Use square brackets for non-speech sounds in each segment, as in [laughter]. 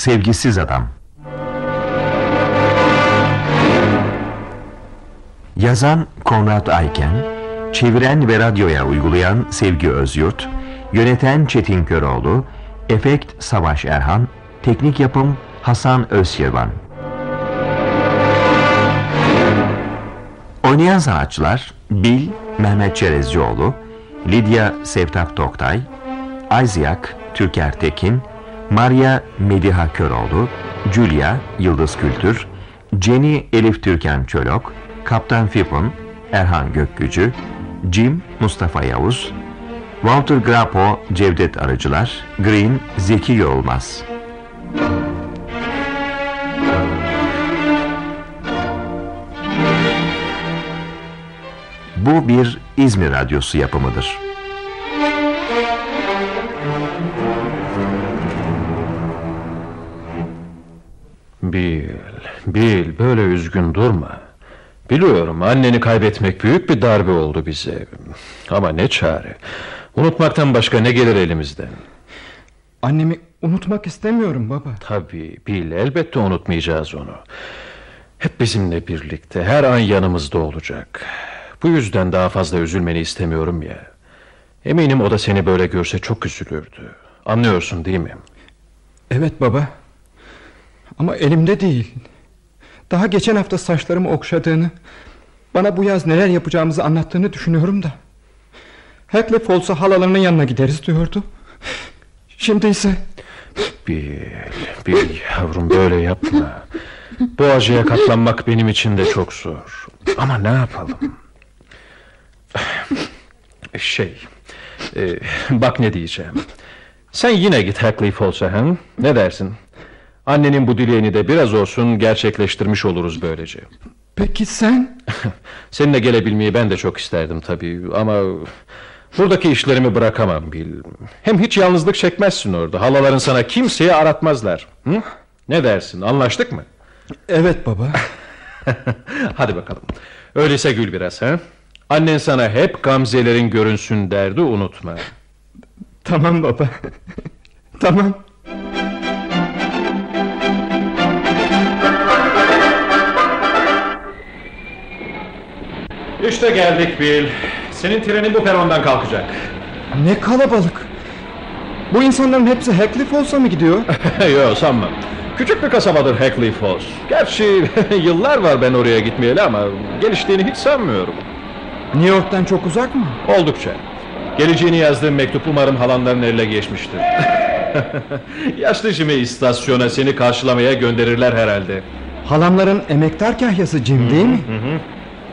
Sevgisiz Adam. Yazan Konrad Ayken Çeviren ve radyoya uygulayan Sevgi Özyurt Yöneten Çetin Köroğlu Efekt Savaş Erhan Teknik yapım Hasan Özşirvan Oynayan sanatçılar Bil Mehmet Çerezcioğlu Lidya Sevtap Toktay Isaac Türker Tekin Maria Mediha Köroğlu Julia Yıldız Kültür Jenny Elif Türkan Çölok Kaptan Fipon Erhan Gökgücü Jim Mustafa Yavuz Walter Grapo Cevdet Arıcılar Green Zeki Yolmaz Bu bir İzmir Radyosu yapımıdır. Bil, bil böyle üzgün durma. Biliyorum anneni kaybetmek büyük bir darbe oldu bize. Ama ne çare. Unutmaktan başka ne gelir elimizden? Annemi unutmak istemiyorum baba. Tabii bil elbette unutmayacağız onu. Hep bizimle birlikte her an yanımızda olacak. Bu yüzden daha fazla üzülmeni istemiyorum ya. Eminim o da seni böyle görse çok üzülürdü. Anlıyorsun değil mi? Evet baba. Ama elimde değil. Daha geçen hafta saçlarımı okşadığını, bana bu yaz neler yapacağımızı anlattığını düşünüyorum da. Heckle olsa halalarının yanına gideriz diyordu. Şimdi ise... Bir, bir yavrum böyle yapma. Bu acıya katlanmak benim için de çok zor. Ama ne yapalım? Şey, e, bak ne diyeceğim. Sen yine git Hackley Falls'a? Ne dersin? Annenin bu dileğini de biraz olsun gerçekleştirmiş oluruz böylece. Peki sen? [laughs] Seninle gelebilmeyi ben de çok isterdim tabii ama... Buradaki işlerimi bırakamam Bil. Hem hiç yalnızlık çekmezsin orada. Halaların sana kimseyi aratmazlar. Hı? Ne dersin? Anlaştık mı? Evet baba. [laughs] Hadi bakalım. Öyleyse gül biraz ha. Annen sana hep gamzelerin görünsün derdi unutma. Tamam baba. tamam. İşte geldik Bil. Senin trenin bu perondan kalkacak. Ne kalabalık. Bu insanların hepsi Heckliff olsa mı gidiyor? [laughs] Yok sanmam. Küçük bir kasabadır Hackley Falls. Gerçi [laughs] yıllar var ben oraya gitmeyeli ama geliştiğini hiç sanmıyorum. New York'tan çok uzak mı? Oldukça. Geleceğini yazdığım mektup umarım halanların eline geçmiştir. [laughs] Yaşlı Jim'i istasyona seni karşılamaya gönderirler herhalde. Halamların emektar kahyası Jim değil mi?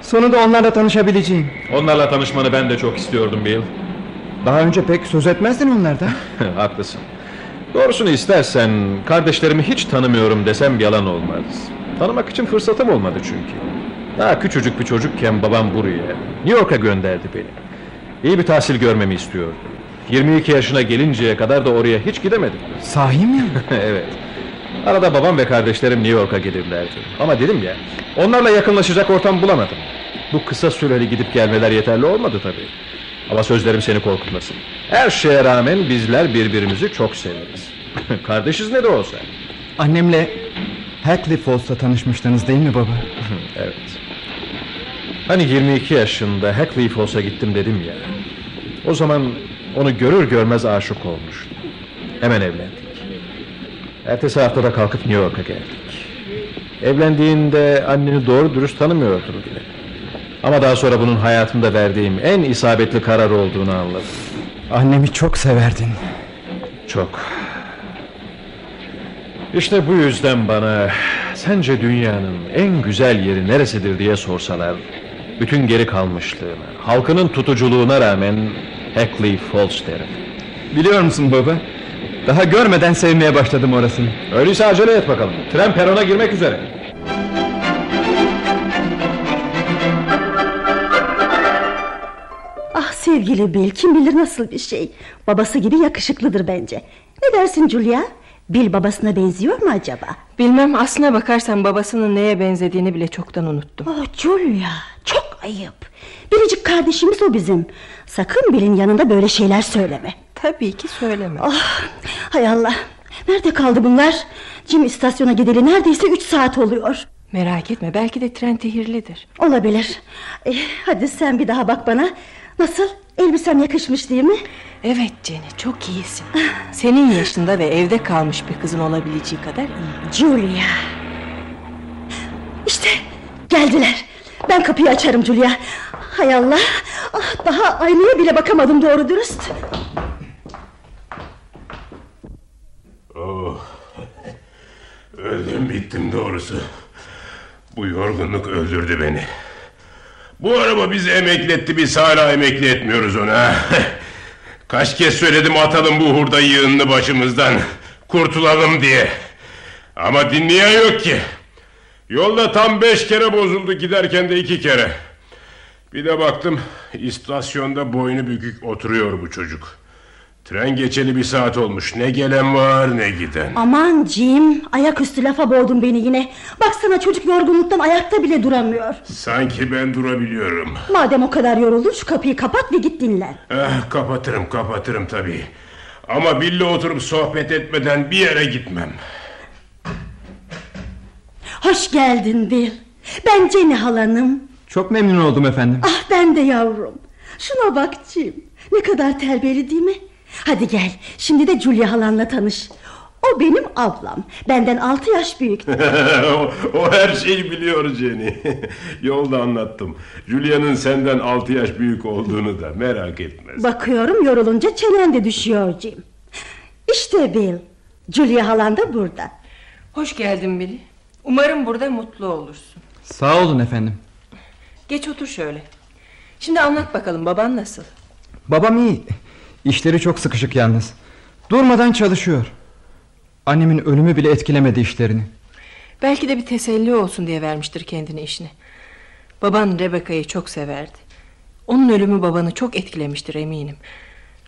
Sonunda onlarla tanışabileceğim. Onlarla tanışmanı ben de çok istiyordum Bill. Daha önce pek söz etmezdin onlardan. [laughs] Haklısın. Doğrusunu istersen kardeşlerimi hiç tanımıyorum desem yalan olmaz. Tanımak için fırsatım olmadı çünkü. Daha küçücük bir çocukken babam buraya, New York'a gönderdi beni. İyi bir tahsil görmemi istiyordu. 22 yaşına gelinceye kadar da oraya hiç gidemedim. Sahi mi? [laughs] evet. Arada babam ve kardeşlerim New York'a gelirlerdi. Ama dedim ya, onlarla yakınlaşacak ortam bulamadım. Bu kısa süreli gidip gelmeler yeterli olmadı tabii. Ama sözlerim seni korkutmasın. Her şeye rağmen bizler birbirimizi çok severiz. [laughs] Kardeşiz ne de olsa. Annemle Hackley Falls'ta tanışmıştınız değil mi baba? [laughs] evet. Hani 22 yaşında Hackley Falls'a gittim dedim ya. O zaman onu görür görmez aşık olmuştum. Hemen evlendik. Ertesi haftada kalkıp New York'a geldik. Evlendiğinde anneni doğru dürüst tanımıyordum bile. Ama daha sonra bunun hayatımda verdiğim en isabetli karar olduğunu anladım. Annemi çok severdin. Çok. İşte bu yüzden bana sence dünyanın en güzel yeri neresidir diye sorsalar bütün geri kalmışlığına, halkının tutuculuğuna rağmen Hackley Falls derim. Biliyor musun baba? Daha görmeden sevmeye başladım orasını. Öyleyse acele et bakalım. Tren perona girmek üzere. Ah sevgili Bill kim bilir nasıl bir şey Babası gibi yakışıklıdır bence Ne dersin Julia Bill babasına benziyor mu acaba Bilmem aslına bakarsan babasının neye benzediğini bile çoktan unuttum Oh Julia çok ayıp Biricik kardeşimiz o bizim Sakın Bill'in yanında böyle şeyler söyleme Tabii ki söyleme Oh hay Allah Nerede kaldı bunlar Jim istasyona gideli neredeyse üç saat oluyor. Merak etme belki de tren tehirlidir. Olabilir. E, hadi sen bir daha bak bana. Nasıl? Elbisem yakışmış değil mi? Evet Jenny çok iyisin. Senin yaşında ve evde kalmış bir kızın olabileceği kadar iyi. Julia. İşte geldiler. Ben kapıyı açarım Julia. Hay Allah. Ah, daha aynaya bile bakamadım doğru dürüst. Oh. Öldüm bittim doğrusu. Bu yorgunluk öldürdü beni. Bu araba bizi emekletti biz hala emekli etmiyoruz ona. [laughs] Kaç kez söyledim atalım bu hurda yığınını başımızdan. Kurtulalım diye. Ama dinleyen yok ki. Yolda tam beş kere bozuldu giderken de iki kere. Bir de baktım istasyonda boynu bükük oturuyor bu çocuk. Tren geçeli bir saat olmuş. Ne gelen var ne giden. Aman Jim ayaküstü lafa boğdun beni yine. Baksana çocuk yorgunluktan ayakta bile duramıyor. Sanki ben durabiliyorum. Madem o kadar yoruldun şu kapıyı kapat ve git dinlen. Eh, kapatırım kapatırım tabii. Ama Bill'le oturup sohbet etmeden bir yere gitmem. Hoş geldin Bill. Ben Jenny halanım. Çok memnun oldum efendim. Ah ben de yavrum. Şuna bak Jim. Ne kadar terbiyeli değil mi? Hadi gel. Şimdi de Julia halanla tanış. O benim ablam. Benden altı yaş büyük. [laughs] o, o her şeyi biliyor Jenny. [laughs] Yolda anlattım. Julia'nın senden altı yaş büyük olduğunu da merak etmez. Bakıyorum yorulunca çenen de düşüyor Jim. İşte Bill. Julia halan da burada. Hoş geldin Billy. Umarım burada mutlu olursun. Sağ olun efendim. Geç otur şöyle. Şimdi anlat bakalım baban nasıl? Babam iyi. İşleri çok sıkışık yalnız. Durmadan çalışıyor. Annemin ölümü bile etkilemedi işlerini. Belki de bir teselli olsun diye vermiştir kendini işine. Baban Rebecca'yı çok severdi. Onun ölümü babanı çok etkilemiştir eminim.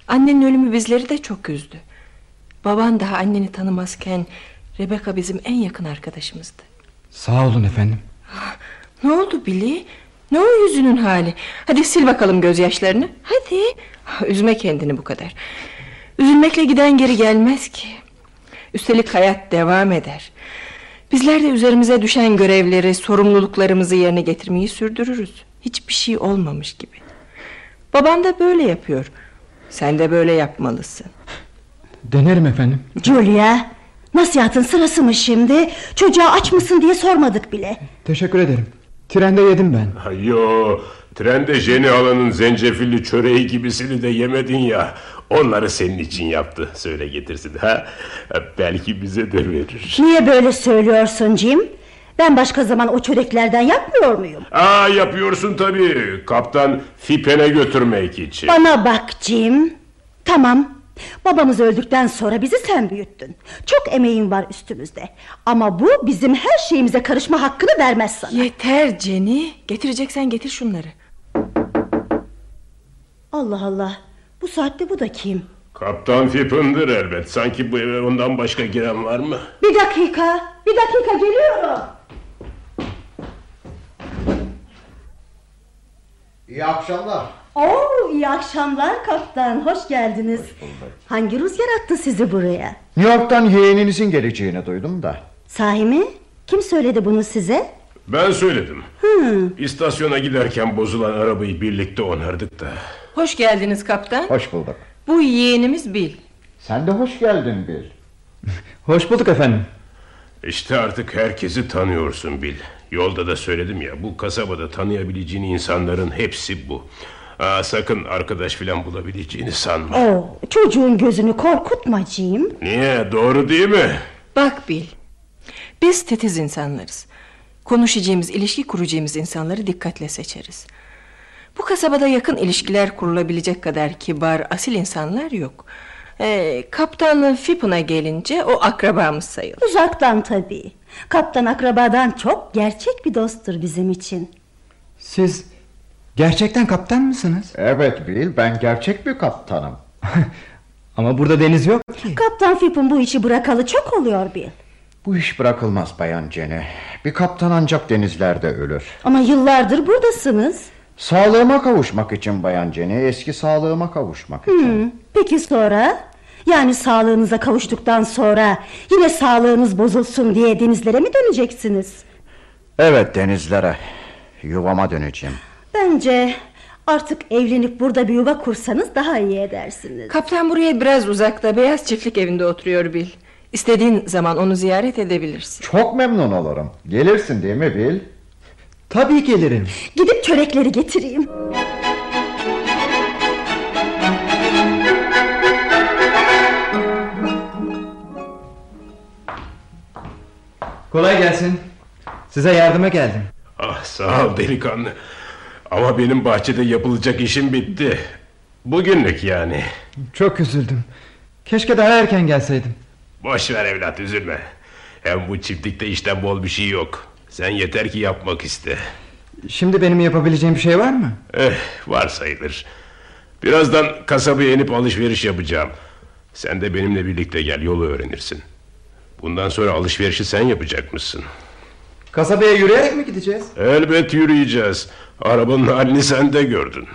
Annenin ölümü bizleri de çok üzdü. Baban daha anneni tanımazken Rebecca bizim en yakın arkadaşımızdı. Sağ olun efendim. Ne oldu Billy? Ne o yüzünün hali? Hadi sil bakalım gözyaşlarını. Hadi. Üzme kendini bu kadar. Üzülmekle giden geri gelmez ki. Üstelik hayat devam eder. Bizler de üzerimize düşen görevleri, sorumluluklarımızı yerine getirmeyi sürdürürüz. Hiçbir şey olmamış gibi. Baban da böyle yapıyor. Sen de böyle yapmalısın. Denerim efendim. Julia. Nasihatın sırası mı şimdi? Çocuğa aç mısın diye sormadık bile. Teşekkür ederim. Trende yedim ben. Yo, trende Jenny halanın zencefilli çöreği gibisini de yemedin ya. Onları senin için yaptı. Söyle getirsin ha. Belki bize de verir. Niye böyle söylüyorsun Jim? Ben başka zaman o çöreklerden yapmıyor muyum? Aa yapıyorsun tabii. Kaptan Fipen'e götürmek için. Bana bak Jim. Tamam. Babamız öldükten sonra bizi sen büyüttün. Çok emeğin var üstümüzde. Ama bu bizim her şeyimize karışma hakkını vermez sana. Yeter Jenny. Getireceksen getir şunları. Allah Allah. Bu saatte bu da kim? Kaptan Fipen'dir elbet. Sanki bu eve ondan başka giren var mı? Bir dakika. Bir dakika geliyorum. İyi akşamlar. Oo, iyi akşamlar kaptan. Hoş geldiniz. Hangi rüzgar attı sizi buraya? New York'tan yeğeninizin geleceğini duydum da. Sahi mi? Kim söyledi bunu size? Ben söyledim. İstasyona giderken bozulan arabayı birlikte onardık da. Hoş geldiniz kaptan. Hoş bulduk. Bu yeğenimiz Bill. Sen de hoş geldin Bill. [laughs] Hoş bulduk efendim. İşte artık herkesi tanıyorsun Bill. Yolda da söyledim ya bu kasabada tanıyabileceğin insanların hepsi bu. Aa, sakın arkadaş filan bulabileceğini sanma. Oo, çocuğun gözünü korkutma Jim. Niye doğru değil mi? Bak Bill. Biz titiz insanlarız. Konuşacağımız, ilişki kuracağımız insanları dikkatle seçeriz. Bu kasabada yakın ilişkiler kurulabilecek kadar kibar, asil insanlar yok. Ee, Kaptan Fippon'a gelince o akrabamız sayılır. Uzaktan tabii. Kaptan akrabadan çok gerçek bir dosttur bizim için. Siz gerçekten kaptan mısınız? Evet Bill ben gerçek bir kaptanım. [laughs] Ama burada deniz yok ki. Kaptan Fip'in bu işi bırakalı çok oluyor Bill. Bu iş bırakılmaz bayan Jenny. Bir kaptan ancak denizlerde ölür. Ama yıllardır buradasınız. Sağlığıma kavuşmak için bayan Jenny. Eski sağlığıma kavuşmak için. Hmm, peki sonra? Yani sağlığınıza kavuştuktan sonra yine sağlığınız bozulsun diye denizlere mi döneceksiniz? Evet denizlere. Yuvama döneceğim. Bence artık evlenip burada bir yuva kursanız daha iyi edersiniz. Kaptan buraya biraz uzakta beyaz çiftlik evinde oturuyor Bill. İstediğin zaman onu ziyaret edebilirsin. Çok memnun olurum. Gelirsin değil mi Bill? Tabii gelirim. Gidip çörekleri getireyim. Kolay gelsin. Size yardıma geldim. Ah sağ ol delikanlı. Ama benim bahçede yapılacak işim bitti. Bugünlük yani. Çok üzüldüm. Keşke daha erken gelseydim. Boş ver evlat üzülme. Hem bu çiftlikte işten bol bir şey yok. Sen yeter ki yapmak iste. Şimdi benim yapabileceğim bir şey var mı? Eh var sayılır. Birazdan kasabaya inip alışveriş yapacağım. Sen de benimle birlikte gel yolu öğrenirsin. Bundan sonra alışverişi sen yapacakmışsın. Kasabaya yürüyerek mi gideceğiz? Elbet yürüyeceğiz. Arabanın halini sen de gördün.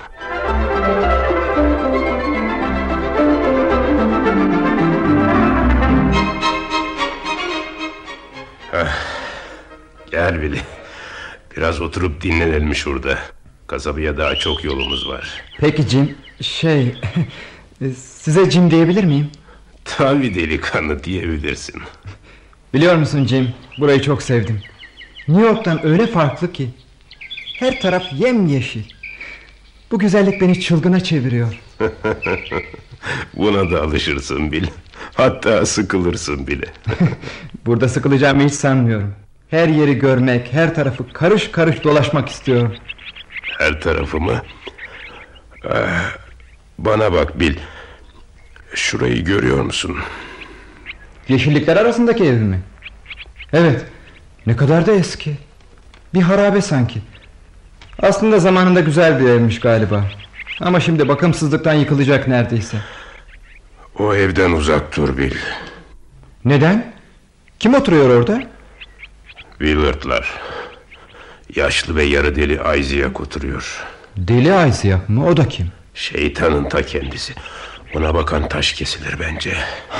Gel Billy. Biraz oturup dinlenelim şurada. Kasabaya daha çok yolumuz var. Peki Jim. Şey... [laughs] size Jim diyebilir miyim? Tabii delikanlı diyebilirsin. Biliyor musun Jim? Burayı çok sevdim. New York'tan öyle farklı ki. Her taraf yemyeşil. Bu güzellik beni çılgına çeviriyor. [laughs] Buna da alışırsın Bill. Hatta sıkılırsın bile. [laughs] Burada sıkılacağımı hiç sanmıyorum. Her yeri görmek, her tarafı karış karış dolaşmak istiyorum. Her tarafımı. Ah, Bana bak Bill. Şurayı görüyor musun? Yeşillikler arasındaki ev mi? Evet. Ne kadar da eski. Bir harabe sanki. Aslında zamanında güzel bir evmiş galiba. Ama şimdi bakımsızlıktan yıkılacak neredeyse. O evden uzak dur Bill. Neden? Kim oturuyor orada? Willard'lar. Yaşlı ve yarı deli Isaac oturuyor. Deli Aysiyak mı? O da kim? Şeytanın ta kendisi. Ona bakan taş kesilir bence.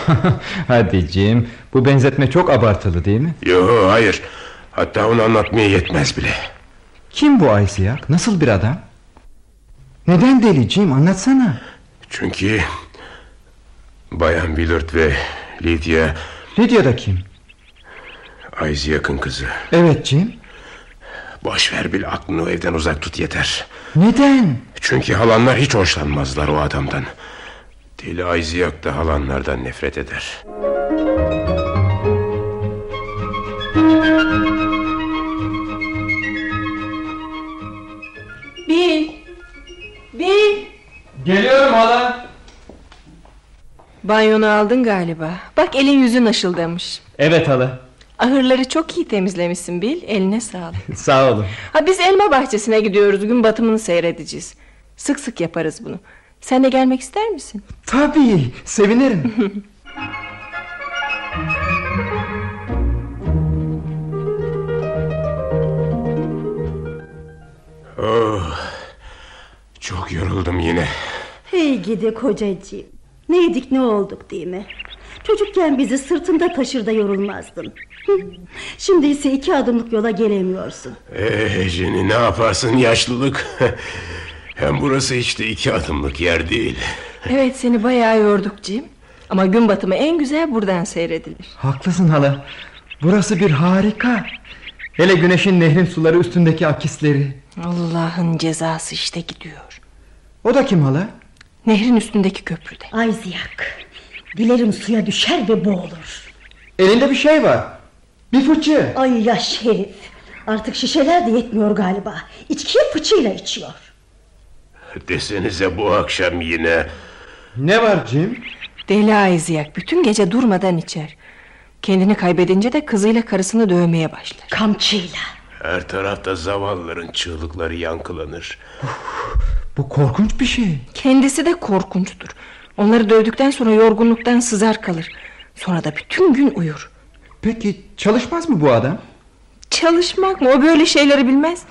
[laughs] Hadi Jim. Bu benzetme çok abartılı değil mi? Yo hayır. Hatta onu anlatmaya yetmez bile. Kim bu Aysiyak? Nasıl bir adam? Neden deli Jim? Anlatsana. Çünkü Bayan Willard ve Lydia Lydia da kim? Isaac'ın kızı. Evet Jim. Boş ver Bill aklını o evden uzak tut yeter. Neden? Çünkü halanlar hiç hoşlanmazlar o adamdan. Deli Isaac da halanlardan nefret eder. Bill! Bill! Geliyorum hala. Banyonu aldın galiba. Bak elin yüzün aşıldamış. Evet hala. Ahırları çok iyi temizlemişsin Bill. Eline sağlık. [laughs] Sağ olun. Ha biz elma bahçesine gidiyoruz. Gün batımını seyredeceğiz. Sık sık yaparız bunu. Sen de gelmek ister misin? Tabii. Sevinirim. [laughs] Oh, çok yoruldum yine. Hey gidi kocacığım. Neydik ne olduk değil mi? Çocukken bizi sırtında taşır da yorulmazdın. Şimdi ise iki adımlık yola gelemiyorsun. Ee, Jenny ne yaparsın yaşlılık? [laughs] Hem burası hiç de iki adımlık yer değil. Evet seni bayağı yorduk Jim. Ama gün batımı en güzel buradan seyredilir. Haklısın hala. Burası bir harika. Hele güneşin nehrin suları üstündeki akisleri. Allah'ın cezası işte gidiyor. O da kim hala? Nehrin üstündeki köprüde. Ay ziyak. Dilerim suya düşer ve boğulur. Elinde bir şey var. Bir fıçı. Ay yaş herif. Artık şişeler de yetmiyor galiba. İçkiyi fıçıyla içiyor. Desenize bu akşam yine... Ne var Jim? Deli Ayziyak bütün gece durmadan içer. Kendini kaybedince de kızıyla karısını dövmeye başlar. Kamçıyla. Her tarafta zavallıların çığlıkları yankılanır. Bu korkunç bir şey. Kendisi de korkunçtur. Onları dövdükten sonra yorgunluktan sızar kalır. Sonra da bütün gün uyur. Peki çalışmaz mı bu adam? Çalışmak mı? O böyle şeyleri bilmez.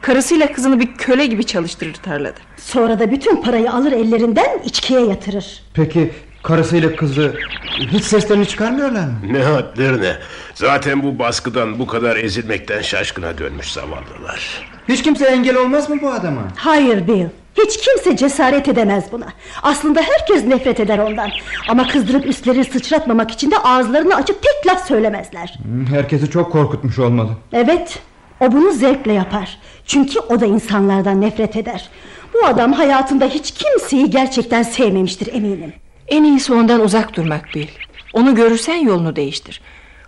Karısıyla kızını bir köle gibi çalıştırır tarlada. Sonra da bütün parayı alır ellerinden içkiye yatırır. Peki Karısıyla kızı hiç seslerini çıkarmıyorlar mı? Ne hadlerine. Zaten bu baskıdan bu kadar ezilmekten şaşkına dönmüş zavallılar. Hiç kimse engel olmaz mı bu adama? Hayır Bill. Hiç kimse cesaret edemez buna. Aslında herkes nefret eder ondan. Ama kızdırıp üstleri sıçratmamak için de ağızlarını açıp tek laf söylemezler. Herkesi çok korkutmuş olmalı. Evet, o bunu zevkle yapar. Çünkü o da insanlardan nefret eder. Bu adam hayatında hiç kimseyi gerçekten sevmemiştir eminim. En iyisi ondan uzak durmak bil. Onu görürsen yolunu değiştir.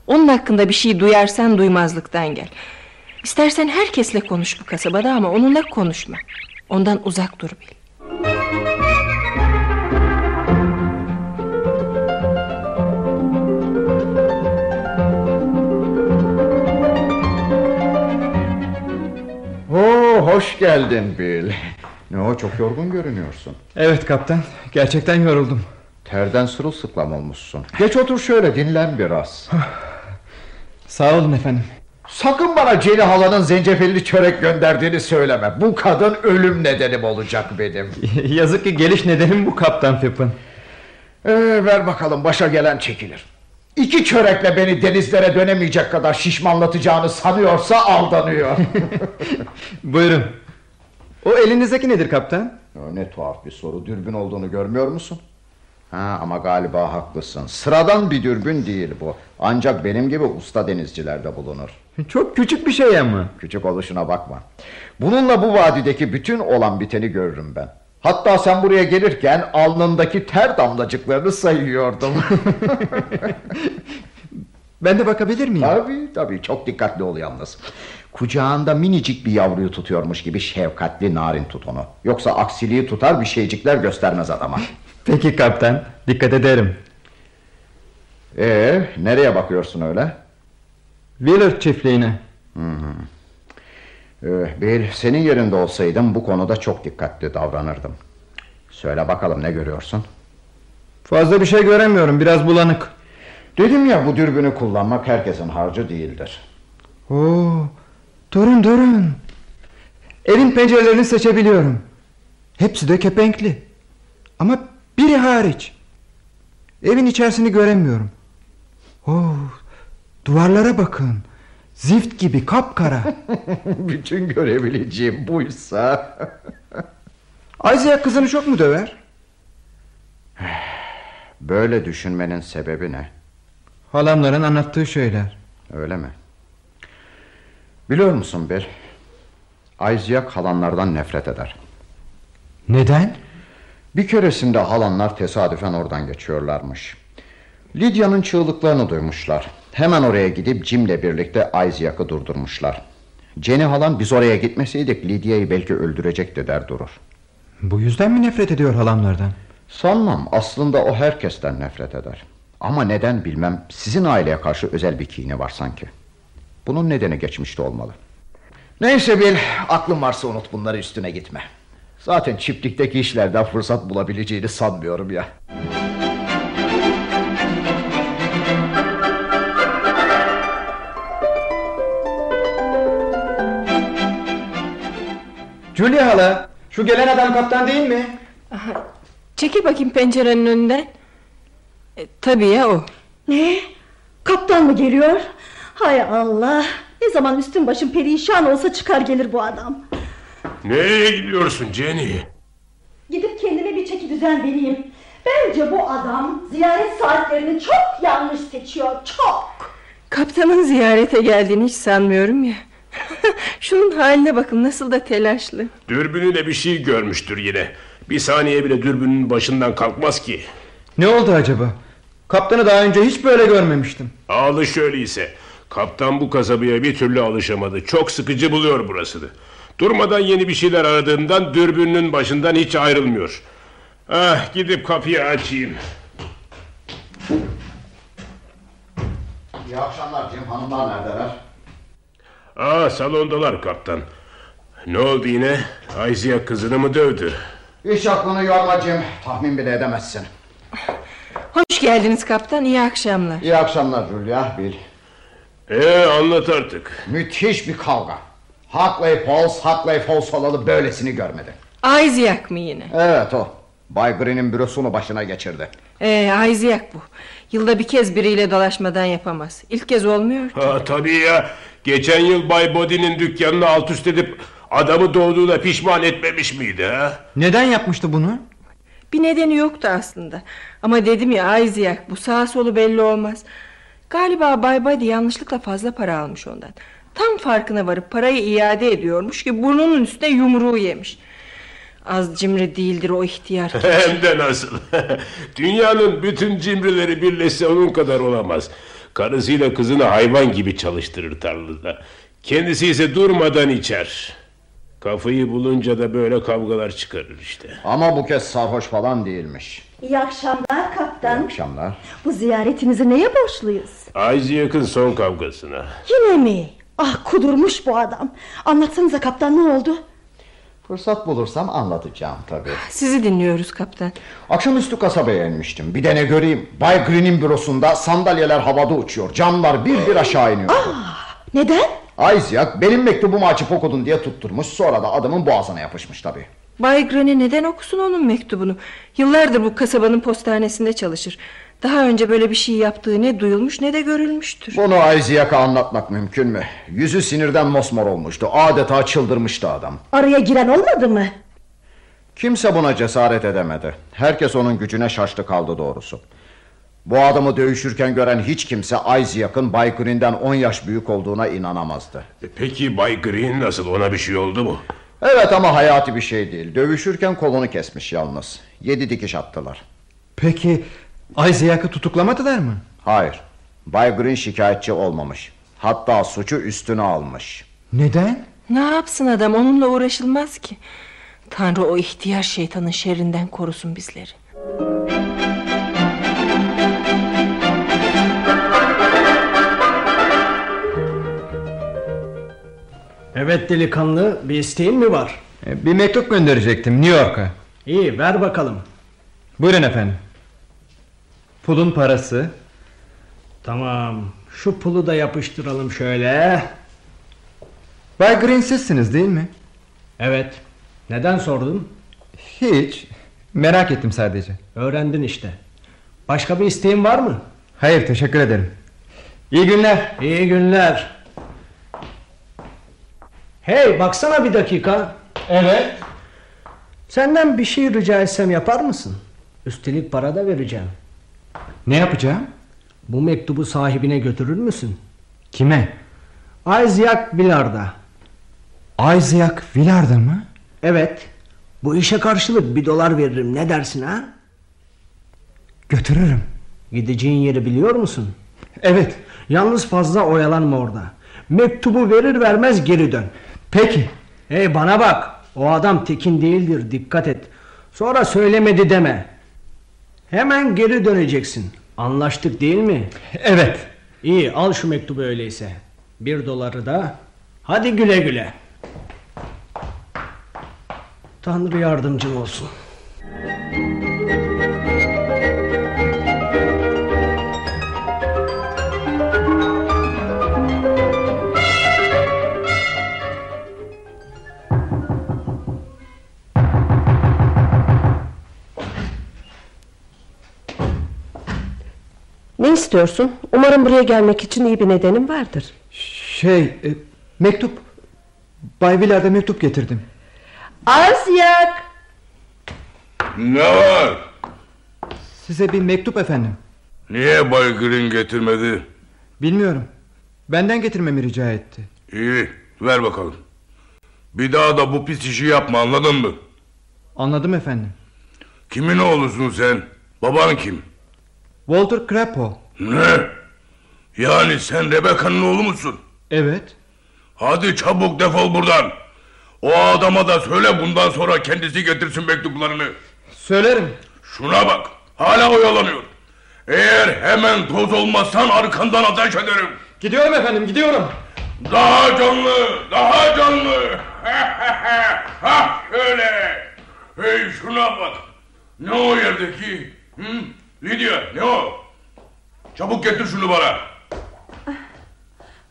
Onun hakkında bir şey duyarsan duymazlıktan gel. İstersen herkesle konuş bu kasabada ama onunla konuşma. Ondan uzak dur bil. Oo, hoş geldin Bill. Ne o çok yorgun görünüyorsun. Evet kaptan gerçekten yoruldum. Terden sırılsıklam olmuşsun. Geç otur şöyle dinlen biraz. Sağ olun efendim. Sakın bana Celi halanın zencefilli çörek gönderdiğini söyleme. Bu kadın ölüm nedenim olacak benim. [laughs] Yazık ki geliş nedenim bu kaptan Pippin. Ee, ver bakalım başa gelen çekilir. İki çörekle beni denizlere dönemeyecek kadar şişmanlatacağını sanıyorsa aldanıyor. [laughs] Buyurun. O elinizdeki nedir kaptan? Ne tuhaf bir soru. Dürbün olduğunu görmüyor musun? Ha, ama galiba haklısın. Sıradan bir dürbün değil bu. Ancak benim gibi usta denizcilerde bulunur. Çok küçük bir şey ama. Küçük oluşuna bakma. Bununla bu vadideki bütün olan biteni görürüm ben. Hatta sen buraya gelirken alnındaki ter damlacıklarını sayıyordum. [laughs] Ben de bakabilir miyim? tabii tabii çok dikkatli ol yalnız. Kucağında minicik bir yavruyu tutuyormuş gibi şefkatli narin tut onu. Yoksa aksiliği tutar bir şeycikler göstermez adama. [laughs] Peki kaptan dikkat ederim. Ee, nereye bakıyorsun öyle? Willard çiftliğine. Ee, Bill, senin yerinde olsaydım bu konuda çok dikkatli davranırdım. Söyle bakalım ne görüyorsun? Fazla bir şey göremiyorum biraz bulanık. Dedim ya bu dürbünü kullanmak herkesin harcı değildir. Oo, durun durun. Evin pencerelerini seçebiliyorum. Hepsi de kepenkli. Ama biri hariç. Evin içerisini göremiyorum. Oo, duvarlara bakın. Zift gibi kapkara. [laughs] Bütün görebileceğim buysa... [laughs] Ayza'ya kızını çok mu döver? [sighs] Böyle düşünmenin sebebi ne? Halamların anlattığı şeyler. Öyle mi? Biliyor musun Bill? Ayziyak halanlardan nefret eder. Neden? Bir keresinde halanlar tesadüfen oradan geçiyorlarmış. Lidya'nın çığlıklarını duymuşlar. Hemen oraya gidip Jim'le birlikte Ayziyak'ı durdurmuşlar. Jenny halan biz oraya gitmeseydik Lidya'yı belki öldürecekti der durur. Bu yüzden mi nefret ediyor halamlardan? Sanmam aslında o herkesten nefret eder. Ama neden bilmem sizin aileye karşı özel bir kini var sanki. Bunun nedeni geçmişte olmalı. Neyse Bil aklın varsa unut bunları üstüne gitme. Zaten çiftlikteki işlerden fırsat bulabileceğini sanmıyorum ya. Julia hala şu gelen adam kaptan değil mi? Çekil bakayım pencerenin önünden. E, tabii ya o. Ne? Kaptan mı geliyor? Hay Allah. Ne zaman üstün başım perişan olsa çıkar gelir bu adam. Nereye gidiyorsun Jenny? Gidip kendime bir çeki düzen vereyim. Bence bu adam ziyaret saatlerini çok yanlış seçiyor. Çok. Kaptanın ziyarete geldiğini hiç sanmıyorum ya. [laughs] Şunun haline bakın nasıl da telaşlı. Dürbünüyle bir şey görmüştür yine. Bir saniye bile dürbünün başından kalkmaz ki. Ne oldu acaba? Kaptanı daha önce hiç böyle görmemiştim. Alış öyleyse. Kaptan bu kasabaya bir türlü alışamadı. Çok sıkıcı buluyor burasını. Durmadan yeni bir şeyler aradığından dürbünün başından hiç ayrılmıyor. Ah gidip kapıyı açayım. İyi akşamlar Cem hanımlar neredeler? Aa salondalar kaptan. Ne oldu yine? Ayziya kızını mı dövdü? Hiç aklını yorma Cem tahmin bile edemezsin. Hoş geldiniz kaptan iyi akşamlar. İyi akşamlar Julia Bill. Ee anlat artık. Müthiş bir kavga. Huckley Falls, Huckley Falls olalı böylesini görmedi. Ayziyak mı yine? Evet o. Bay Green'in bürosunu başına geçirdi. Ee, Ayziyak bu. Yılda bir kez biriyle dolaşmadan yapamaz. İlk kez olmuyor ki. Ha, tabii ya. Geçen yıl Bay Body'nin dükkanını alt üst edip adamı doğduğuna pişman etmemiş miydi ha? Neden yapmıştı bunu? Bir nedeni yoktu aslında. Ama dedim ya Ayziyak bu sağ solu belli olmaz. Galiba Bay Buddy yanlışlıkla fazla para almış ondan. Tam farkına varıp parayı iade ediyormuş ki burnunun üstüne yumruğu yemiş. Az cimri değildir o ihtiyar. [laughs] Hem de nasıl. [laughs] Dünyanın bütün cimrileri birleşse onun kadar olamaz. Karısıyla kızını hayvan gibi çalıştırır tarlada. Kendisi ise durmadan içer. Kafayı bulunca da böyle kavgalar çıkarır işte. Ama bu kez sarhoş falan değilmiş. İyi akşamlar kaptan. Akşamlar. Bu ziyaretinizi neye borçluyuz? Ayzi yakın son kavgasına. Yine mi? Ah kudurmuş bu adam. Anlatsanıza kaptan ne oldu? Fırsat bulursam anlatacağım tabii. Sizi dinliyoruz kaptan. Akşamüstü kasabaya inmiştim. Bir de ne göreyim. Bay Green'in bürosunda sandalyeler havada uçuyor. Camlar bir bir aşağı iniyor. Neden? Isaac benim mektubumu açıp okudun diye tutturmuş. Sonra da adamın boğazına yapışmış tabii. Bay Granny neden okusun onun mektubunu? Yıllardır bu kasabanın postanesinde çalışır. Daha önce böyle bir şey yaptığı ne duyulmuş ne de görülmüştür. Bunu Isaac'a anlatmak mümkün mü? Yüzü sinirden mosmor olmuştu. Adeta çıldırmıştı adam. Araya giren olmadı mı? Kimse buna cesaret edemedi. Herkes onun gücüne şaştı kaldı doğrusu. Bu adamı dövüşürken gören hiç kimse Isaac'ın Bay Green'den 10 yaş büyük olduğuna inanamazdı. E Peki Bay Green nasıl ona bir şey oldu mu? Evet ama hayati bir şey değil. Dövüşürken kolunu kesmiş yalnız. Yedi dikiş attılar. Peki Ayziyak'ı tutuklamadılar mı? Hayır. Bay Green şikayetçi olmamış. Hatta suçu üstüne almış. Neden? Ne yapsın adam onunla uğraşılmaz ki. Tanrı o ihtiyar şeytanın şerrinden korusun bizleri. Evet delikanlı bir isteğin mi var? E, Bir mektup gönderecektim New York'a. İyi ver bakalım. Buyurun efendim. Pulun parası. Tamam şu pulu da yapıştıralım şöyle. Bay Green sizsiniz değil mi? Evet neden sordun? Hiç. Merak ettim sadece. Öğrendin işte. Başka bir isteğin var mı? Hayır teşekkür ederim. İyi günler. İyi günler. Hey baksana bir dakika. Evet. Senden bir şey rica etsem yapar mısın? Üstelik para da vereceğim. Ne yapacağım? Bu mektubu sahibine götürür müsün? Kime? Isaac Villard'a. Isaac Villarda mı? Evet. Bu işe karşılık bir dolar veririm. Ne dersin ha? Götürürüm. Gideceğin yeri biliyor musun? Evet. Yalnız fazla oyalanma orada. Mektubu verir vermez geri dön. Peki. Hey bana bak. O adam tekin değildir. Dikkat et. Sonra söylemedi deme. Hemen geri döneceksin. Anlaştık değil mi? Evet. İyi al şu mektubu öyleyse. Bir doları da. Hadi güle güle. Tanrı yardımcın olsun. Ne istiyorsun? Umarım buraya gelmek için iyi bir nedenin vardır. Şey e, mektup. Bay Villarda mektup getirdim. Azyak! Ne var? Size bir mektup efendim. Niye Bay Green getirmedi? Bilmiyorum. Benden getirmemi rica etti. İyi ver bakalım. Bir daha da bu pis işi yapma anladın mı? Anladım efendim. Kimin oğlusun sen? Baban kim? Walter Crapo. Ne? Yani sen Rebecca'nın oğlu musun? Evet. Hadi çabuk defol buradan. O adama da söyle bundan sonra kendisi getirsin mektuplarını. Söylerim. Şuna bak hala oyalanıyor. Eğer hemen toz olmazsan arkandan ateş ederim. Gidiyorum efendim gidiyorum. Daha canlı, daha canlı. [laughs] ha şöyle. Hey şuna bak. Ne o yerdeki? Hı? Lydia ne o? Çabuk getir şunu bana.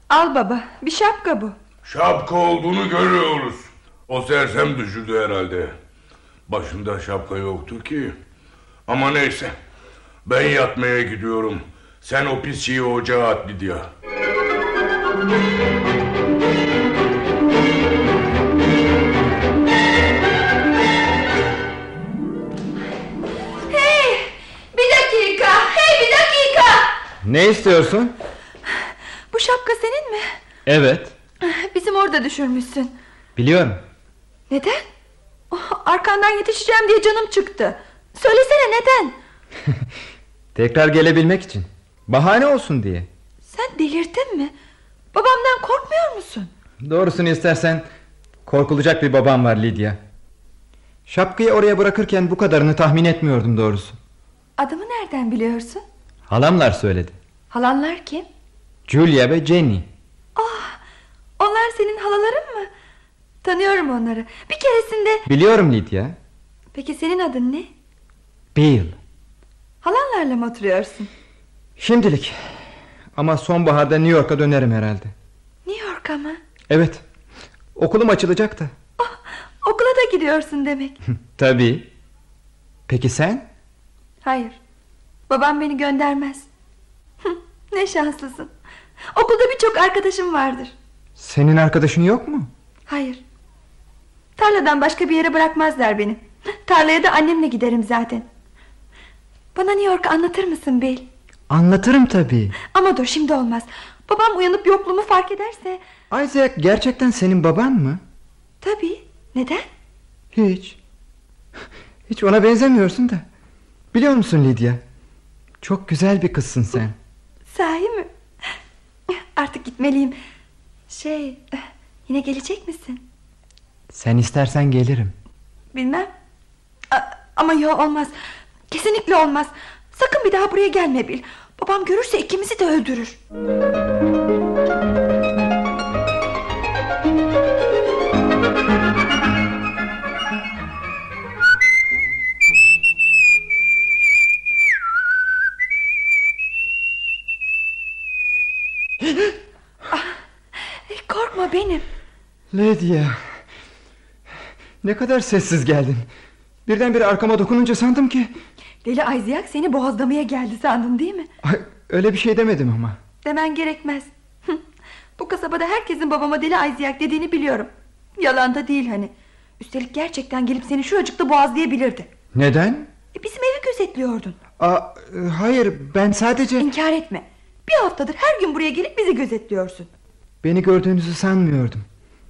Al baba bir şapka bu. Şapka olduğunu görüyoruz. O sersem düşürdü herhalde. Başında şapka yoktu ki. Ama neyse. Ben yatmaya gidiyorum. Sen o pis şeyi ocağa at Lidya. Ne istiyorsun? Bu şapka senin mi? Evet Bizim orada düşürmüşsün. biliyorum Neden? Oh, arkandan yetişeceğim diye canım çıktı. Söylesene neden? [laughs] Tekrar gelebilmek için Bahane olsun diye Sen delirdin mi? Babamdan korkmuyor musun? Doğrusunu istersen Korkulacak bir babam var Lydia Şapkayı oraya bırakırken bu kadarını tahmin etmiyordum doğrusu Adımı nereden biliyorsun? Halamlar söyledi Halanlar kim? Julia ve Jenny Onlar senin halaların mı? Tanıyorum onları. Bir keresinde... Biliyorum Lydia Peki senin adın ne? Bill Halanlarla mı oturuyorsun? Şimdilik Ama sonbaharda New York'a dönerim herhalde New York'a mı? Evet Okulum açılacak da Okula da gidiyorsun demek. Tabii Peki sen? Hayır. Babam beni göndermez. Ne şanslısın. Okulda birçok arkadaşım vardır. Senin arkadaşın yok mu? Hayır. Tarladan başka bir yere bırakmazlar beni. Tarlaya da annemle giderim zaten. Bana New York'u anlatır mısın Bill? Anlatırım tabii Ama dur şimdi olmaz. Babam uyanıp yokluğumu fark ederse... Isaac gerçekten senin baban mı? Tabii. Neden? Hiç Hiç ona benzemiyorsun da Biliyor musun Lydia Çok güzel bir kızsın sen Sahi mi? Artık gitmeliyim. Şey... Yine gelecek misin? Sen istersen gelirim Bilmem. A- ama yok olmaz. Kesinlikle olmaz. Sakın bir daha buraya gelme Bil. Babam görürse ikimizi de öldürür. Lydia Ne kadar sessiz geldin Birdenbire arkama dokununca sandım ki Deli Ayziyak seni boğazlamaya geldi sandın değil mi? Ay, Öyle bir şey demedim ama Demen gerekmez. Bu kasabada herkesin babama deli Ayziyak dediğini biliyorum. Yalan da değil hani. Üstelik gerçekten gelip seni şuracıkta boğazlayabilirdi. Neden? E, bizim evi gözetliyordun. Aa, e, hayır ben sadece İnkar etme. Bir haftadır her gün buraya gelip bizi gözetliyorsun. Beni gördüğünüzü sanmıyordum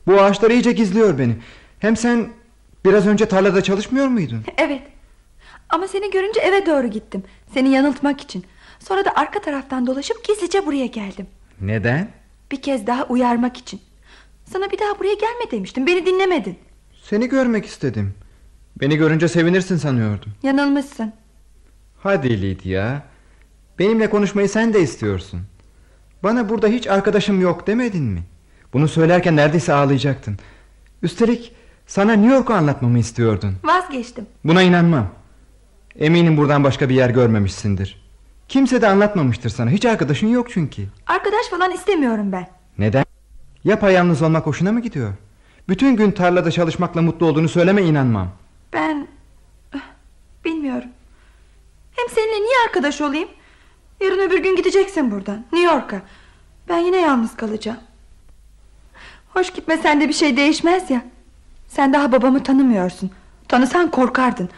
Bu ağaçlar iyice gizliyor beni Hem sen biraz önce tarlada çalışmıyor muydun? Evet. Ama seni görünce eve doğru gittim. Seni yanıltmak için. Sonra da arka taraftan dolaşıp gizlice buraya geldim. Neden? Bir kez daha uyarmak için. Sana bir daha buraya gelme demiştim. Beni dinlemedin. Seni görmek istedim Beni görünce sevinirsin sanıyordum Yanılmışsın. Hadi Lydia Benimle konuşmayı sen de istiyorsun Bana burada hiç arkadaşım yok demedin mi? Bunu söylerken neredeyse ağlayacaktın Üstelik sana New York'u anlatmamı istiyordun Vazgeçtim. Buna inanmam Eminim buradan başka bir yer görmemişsindir Kimse de anlatmamıştır sana Hiç arkadaşın yok çünkü Arkadaş falan istemiyorum ben. Neden? Yapayalnız olmak hoşuna mı gidiyor? Bütün gün tarlada çalışmakla mutlu olduğunu söyleme inanmam Ben... eh, Bilmiyorum. Hem seninle niye arkadaş olayım? Yarın öbür gün gideceksin buradan. New York'a. Ben yine yalnız kalacağım. Hoş gitmesen de bir şey değişmez ya. Sen daha babamı tanımıyorsun. Tanısan korkardın.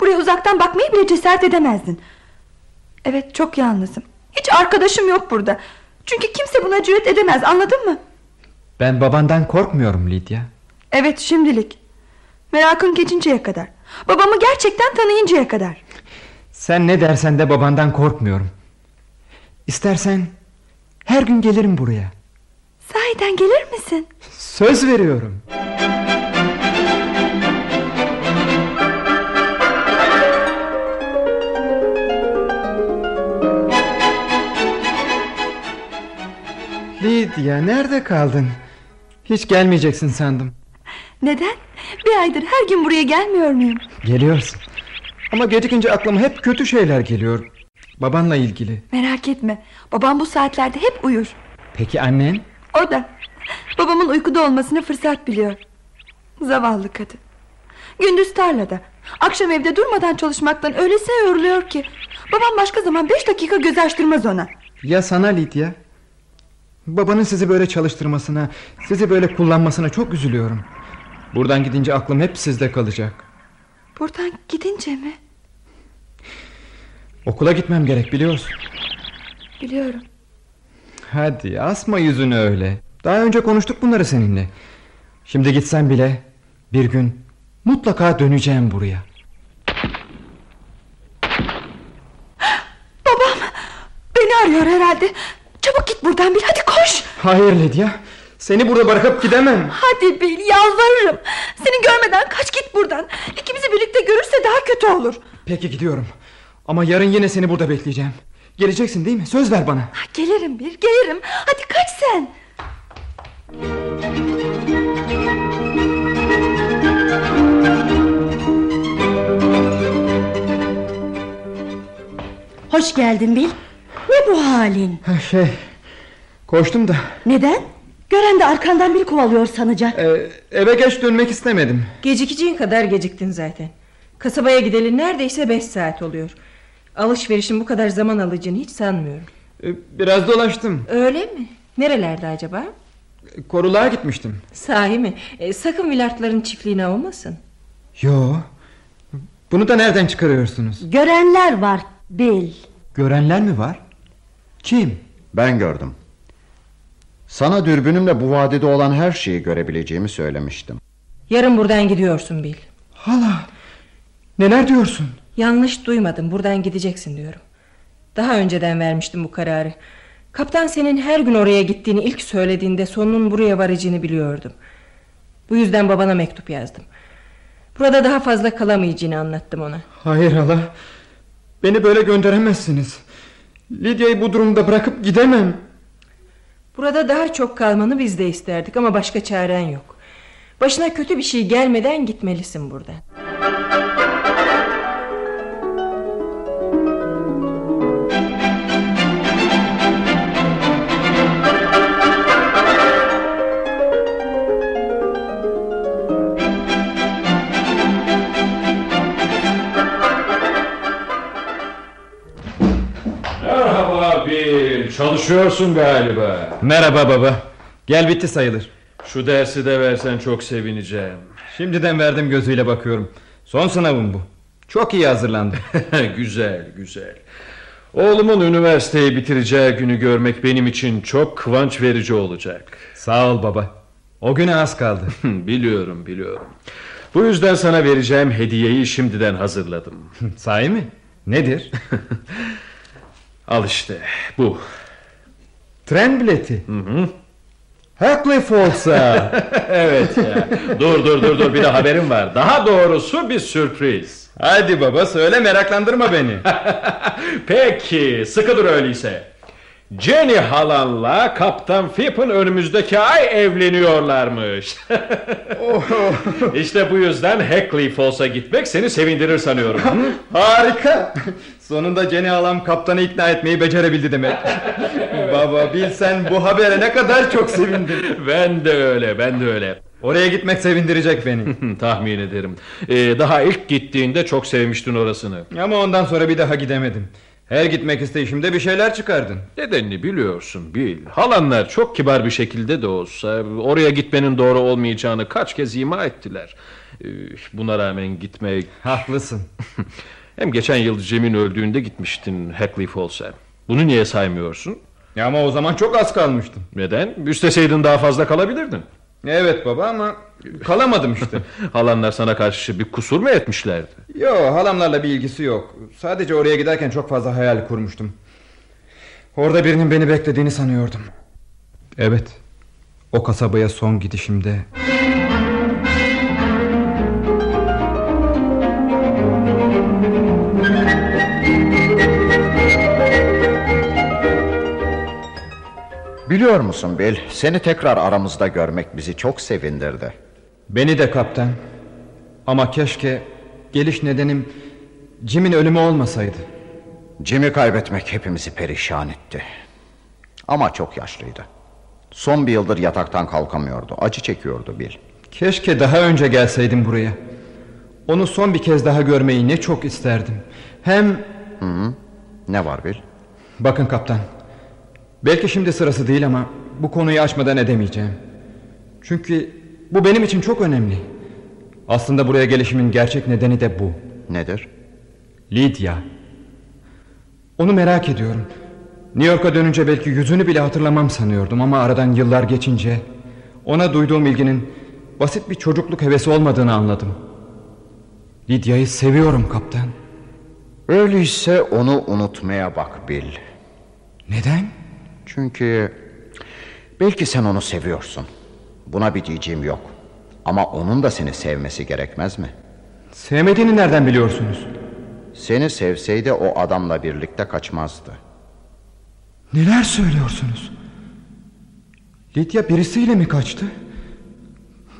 Buraya uzaktan bakmayı bile cesaret edemezdin. Evet çok yalnızım. Hiç arkadaşım yok burada. Çünkü kimse buna cüret edemez anladın mı? Ben babandan korkmuyorum Lydia Evet şimdilik. Merakın geçinceye kadar. Babamı gerçekten tanıyıncaya kadar. Sen ne dersen de babandan korkmuyorum İstersen her gün gelirim buraya Sahiden gelir misin? Söz veriyorum Lydia nerede kaldın? Hiç gelmeyeceksin sandım Neden? Bir aydır her gün buraya gelmiyor muyum? Geliyorsun Ama gecikince aklıma hep kötü şeyler geliyor Babanla ilgili Merak etme. Babam bu saatlerde hep uyur. Peki annen? O da. Babamın uykuda olmasını fırsat biliyor. Zavallı kadın. Gündüz tarlada. Akşam evde durmadan çalışmaktan öylesine yoruluyor ki. Babam başka zaman beş dakika göz açtırmaz ona. Ya sana Lidya? Babanın sizi böyle çalıştırmasına, sizi böyle kullanmasına çok üzülüyorum. Buradan gidince aklım hep sizde kalacak. Buradan gidince mi? Okula gitmem gerek biliyorsun. Biliyorum. Hadi asma yüzünü öyle. Daha önce konuştuk bunları seninle. Şimdi gitsen bile bir gün mutlaka döneceğim buraya. [gasps] Babam beni arıyor herhalde. Çabuk git buradan Bil hadi koş. Hayır Lidya. Seni burada bırakıp gidemem. Hadi Bil yalvarırım. Seni görmeden kaç git buradan. İkimizi birlikte görürse daha kötü olur. Peki gidiyorum. Ama yarın yine seni burada bekleyeceğim. Geleceksin değil mi? Söz ver bana. Ha, gelirim Bil gelirim. Hadi kaç sen. Hoş geldin Bil. Ne bu halin? Ha, Şey, koştum da Neden? Gören de arkandan bir kovalıyor sanacak. e, eve geç dönmek istemedim. Gecikeceğin kadar geciktin zaten. Kasabaya gideli neredeyse beş saat oluyor. Alışverişin bu kadar zaman alacağını hiç sanmıyorum. E, biraz dolaştım. Öyle mi? Nerelerde acaba? Koruluğa gitmiştim. Sahi mi? E, sakın Vilartların çiftliğine olmasın. Yo. Bunu da nereden çıkarıyorsunuz? Görenler var Bil. Görenler mi var? Kim? Ben gördüm. Sana dürbünümle bu vadide olan her şeyi görebileceğimi söylemiştim. Yarın buradan gidiyorsun Bil. Hala. Neler diyorsun? Yanlış duymadım. Buradan gideceksin diyorum. Daha önceden vermiştim bu kararı. Kaptan senin her gün oraya gittiğini ilk söylediğinde sonunun buraya varacağını biliyordum. Bu yüzden babana mektup yazdım. Burada daha fazla kalamayacağını anlattım ona. Hayır hala. Beni böyle gönderemezsiniz. Lidya'yı bu durumda bırakıp gidemem. Burada daha çok kalmanı biz de isterdik ama başka çaren yok. Başına kötü bir şey gelmeden gitmelisin buradan. Çalışıyorsun galiba. Merhaba baba. Gel bitti sayılır. Şu dersi de versen çok sevineceğim. Şimdiden verdim gözüyle bakıyorum. Son sınavım bu. Çok iyi hazırlandım. [laughs] güzel, güzel. Oğlumun üniversiteyi bitireceği günü görmek benim için çok kıvanç verici olacak. Sağ ol baba. O güne az kaldı. [laughs] biliyorum, biliyorum. Bu yüzden sana vereceğim hediyeyi şimdiden hazırladım. Sahi mi? Nedir? [laughs] Al işte bu. Tren bileti. Hı hı. Hackley Falls'a. [laughs] evet ya. Dur dur dur dur bir de haberim var. Daha doğrusu bir sürpriz. Hadi baba söyle meraklandırma beni. [laughs] Peki sıkı dur öyleyse. Jenny halanla Kaptan Phipp'in önümüzdeki ay evleniyorlarmış. [laughs] işte bu yüzden Hackley Falls'a gitmek seni sevindirir sanıyorum. [laughs] Harika. Sonunda Jenny halam kaptanı ikna etmeyi becerebildi demek. Baba bilsen bu habere ne kadar çok sevindim. ben de öyle ben de öyle. Oraya gitmek sevindirecek beni. [laughs] Tahmin ederim. Ee, daha ilk gittiğinde çok sevmiştin orasını. Ama ondan sonra bir daha gidemedim. Her gitmek isteyişimde bir şeyler çıkardın. Nedenini biliyorsun Bil. Halanlar çok kibar bir şekilde de olsa oraya gitmenin doğru olmayacağını kaç kez ima ettiler. Buna rağmen gitmek... Haklısın. [laughs] Hem geçen yıl Cem'in öldüğünde gitmiştin Hackley Falls'a. Bunu niye saymıyorsun? Ya ama o zaman çok az kalmıştım. Neden? Üsteseydin daha fazla kalabilirdin. Evet baba ama kalamadım işte. [laughs] Halanlar sana karşı bir kusur mu etmişlerdi? Yo halamlarla bir ilgisi yok. Sadece oraya giderken çok fazla hayal kurmuştum. Orada birinin beni beklediğini sanıyordum. Evet. O kasabaya son gidişimde Biliyor musun Bill, seni tekrar aramızda görmek bizi çok sevindirdi. Beni de kaptan. Ama keşke geliş nedenim Jim'in ölümü olmasaydı. Jim'i kaybetmek hepimizi perişan etti. Ama çok yaşlıydı. Son bir yıldır yataktan kalkamıyordu. Acı çekiyordu Bill. Keşke daha önce gelseydim buraya. Onu son bir kez daha görmeyi ne çok isterdim. Hem Hı -hı. Ne var Bil? Bakın kaptan. Belki şimdi sırası değil ama bu konuyu açmadan edemeyeceğim. Çünkü bu benim için çok önemli. Aslında buraya gelişimin gerçek nedeni de bu. Nedir? Lydia. Onu merak ediyorum. New York'a dönünce belki yüzünü bile hatırlamam sanıyordum ama aradan yıllar geçince ona duyduğum ilginin basit bir çocukluk hevesi olmadığını anladım. Lydia'yı seviyorum kaptan. Öyleyse onu unutmaya bak Bil. Neden? Çünkü belki sen onu seviyorsun. Buna bir diyeceğim yok. Ama onun da seni sevmesi gerekmez mi? Sevmediğini nereden biliyorsunuz? Seni sevseydi o adamla birlikte kaçmazdı. Neler söylüyorsunuz? Lidya birisiyle mi kaçtı?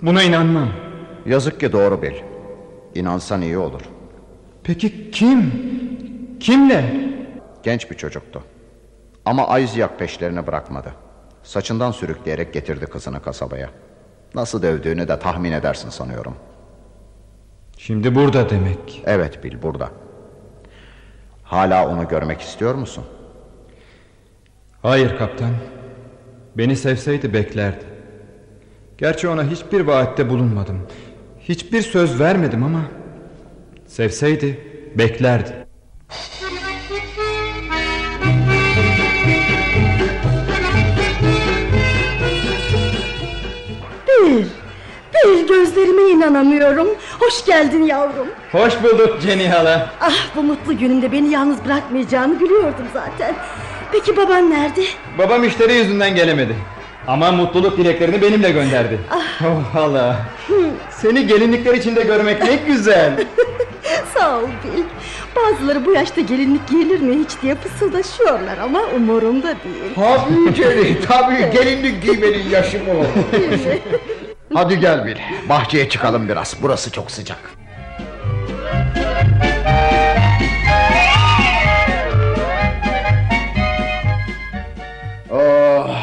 Buna inanmam. Yazık ki doğru bil. İnansan iyi olur. Peki kim? Kimle? Genç bir çocuktu. Ama Ayzyak peşlerini bırakmadı. Saçından sürükleyerek getirdi kızını kasabaya. Nasıl dövdüğünü de tahmin edersin sanıyorum. Şimdi burada demek. Evet Bil burada. Hala onu görmek istiyor musun? Hayır kaptan. Beni sevseydi beklerdi. Gerçi ona hiçbir vaatte bulunmadım. Hiçbir söz vermedim ama sevseydi beklerdi. Gözlerime inanamıyorum. Hoş geldin yavrum. Hoş bulduk Jenny hala. Ah bu mutlu günümde beni yalnız bırakmayacağını biliyordum zaten. Peki baban nerede? Babam müşteri yüzünden gelemedi. Ama mutluluk dileklerini benimle gönderdi. Oh hala. Seni gelinlikler içinde görmek ne güzel. [laughs] Sağ ol Bil. Bazıları bu yaşta gelinlik giyilir mi hiç diye fısıldaşıyorlar ama umurumda değil. Tabii Jenny tabii gelinlik giymenin yaşı mı o? [laughs] Hadi gel Bil. Bahçeye çıkalım biraz. Burası çok sıcak. Oh,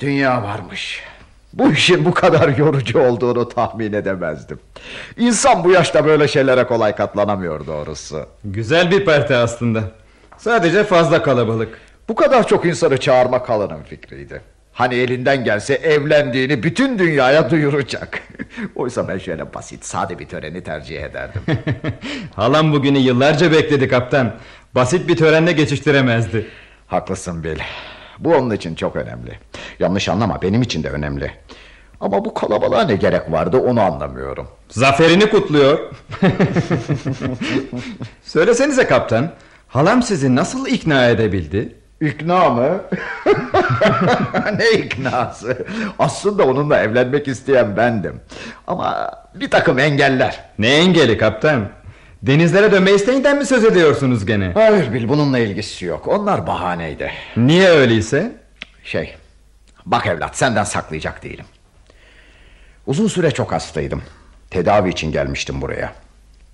dünya varmış. Bu işin bu kadar yorucu olduğunu tahmin edemezdim. İnsan bu yaşta böyle şeylere kolay katlanamıyor doğrusu. Güzel bir parti aslında. Sadece fazla kalabalık. Bu kadar çok insanı çağırmak Hala'nın fikriydi. Hani elinden gelse evlendiğini bütün dünyaya duyuracak. [laughs] Oysa ben şöyle basit, sade bir töreni tercih ederdim. [laughs] Halam bugünü yıllarca bekledi kaptan. Basit bir törenle geçiştiremezdi. Haklısın Bill. Bu onun için çok önemli. Yanlış anlama benim için de önemli. Ama bu kalabalığa ne gerek vardı onu anlamıyorum. Zaferini kutluyor. [laughs] Söylesenize kaptan. Halam sizi nasıl ikna edebildi? İkna mı? [laughs] ne iknası? Aslında onunla evlenmek isteyen bendim. Ama bir takım engeller. Ne engeli kaptan? Denizlere dönme isteğinden mi söz ediyorsunuz gene? Hayır Bil bununla ilgisi yok. Onlar bahaneydi. Niye öyleyse? Şey, bak evlat senden saklayacak değilim. Uzun süre çok hastaydım. Tedavi için gelmiştim buraya.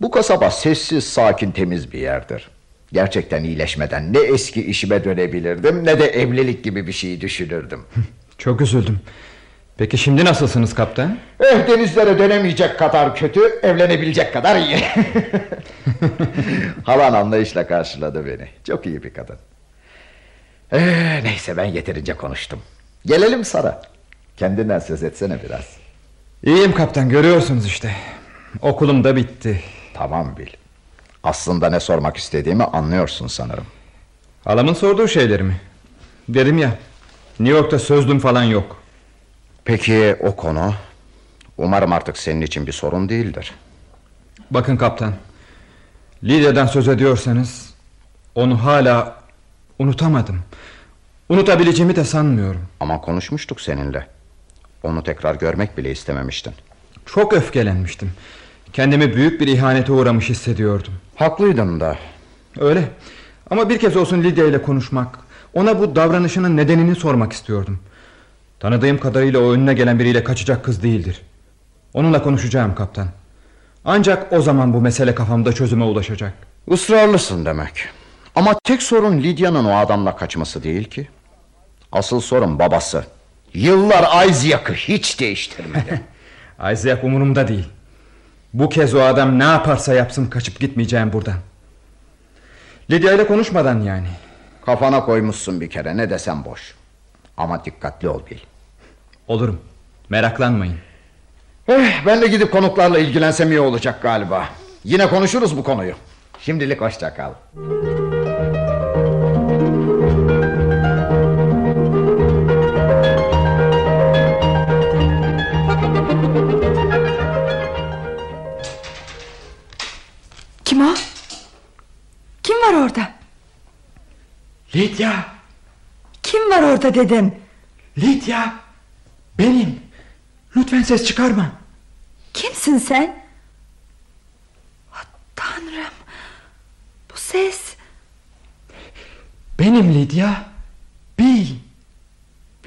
Bu kasaba sessiz, sakin, temiz bir yerdir. Gerçekten iyileşmeden ne eski işime dönebilirdim ne de evlilik gibi bir şey düşünürdüm. Çok üzüldüm. Peki şimdi nasılsınız kaptan? Eh denizlere dönemeyecek kadar kötü, evlenebilecek kadar iyi. [laughs] Halan anlayışla karşıladı beni. Çok iyi bir kadın. Ee, neyse ben yeterince konuştum. Gelelim Sara. Kendinden söz etsene biraz. İyiyim kaptan görüyorsunuz işte. Okulum da bitti. Tamam Bil. Aslında ne sormak istediğimi anlıyorsun sanırım. Halamın sorduğu şeyleri mi? Dedim ya. New York'ta sözlüm falan yok. Peki o konu? Umarım artık senin için bir sorun değildir. Bakın kaptan. Lidya'dan söz ediyorsanız onu hala unutamadım. Unutabileceğimi de sanmıyorum. Ama konuşmuştuk seninle. Onu tekrar görmek bile istememiştin. Çok öfkelenmiştim. Kendimi büyük bir ihanete uğramış hissediyordum. Haklıydın da. Öyle. Ama bir kez olsun Lidya ile konuşmak, ona bu davranışının nedenini sormak istiyordum. Tanıdığım kadarıyla o önüne gelen biriyle kaçacak kız değildir. Onunla konuşacağım kaptan. Ancak o zaman bu mesele kafamda çözüme ulaşacak. Israrlısın demek. Ama tek sorun Lidya'nın o adamla kaçması değil ki. Asıl sorun babası. Yıllar Isaac hiç değiştirmedi. [laughs] Isaac umurumda değil. Bu kez o adam ne yaparsa yapsın kaçıp gitmeyeceğim buradan. Lidya ile konuşmadan yani. Kafana koymuşsun bir kere ne desem boş. Ama dikkatli ol bil. Olurum. Meraklanmayın. Eh, ben de gidip konuklarla ilgilensem iyi olacak galiba. Yine konuşuruz bu konuyu. Şimdilik hoşça kal. Kim var orada? Lidya. Kim var orada dedim. Lidya. Benim. Lütfen ses çıkarma. Kimsin sen? Ah, Tanrım. Bu ses. Benim Lidya. Bil.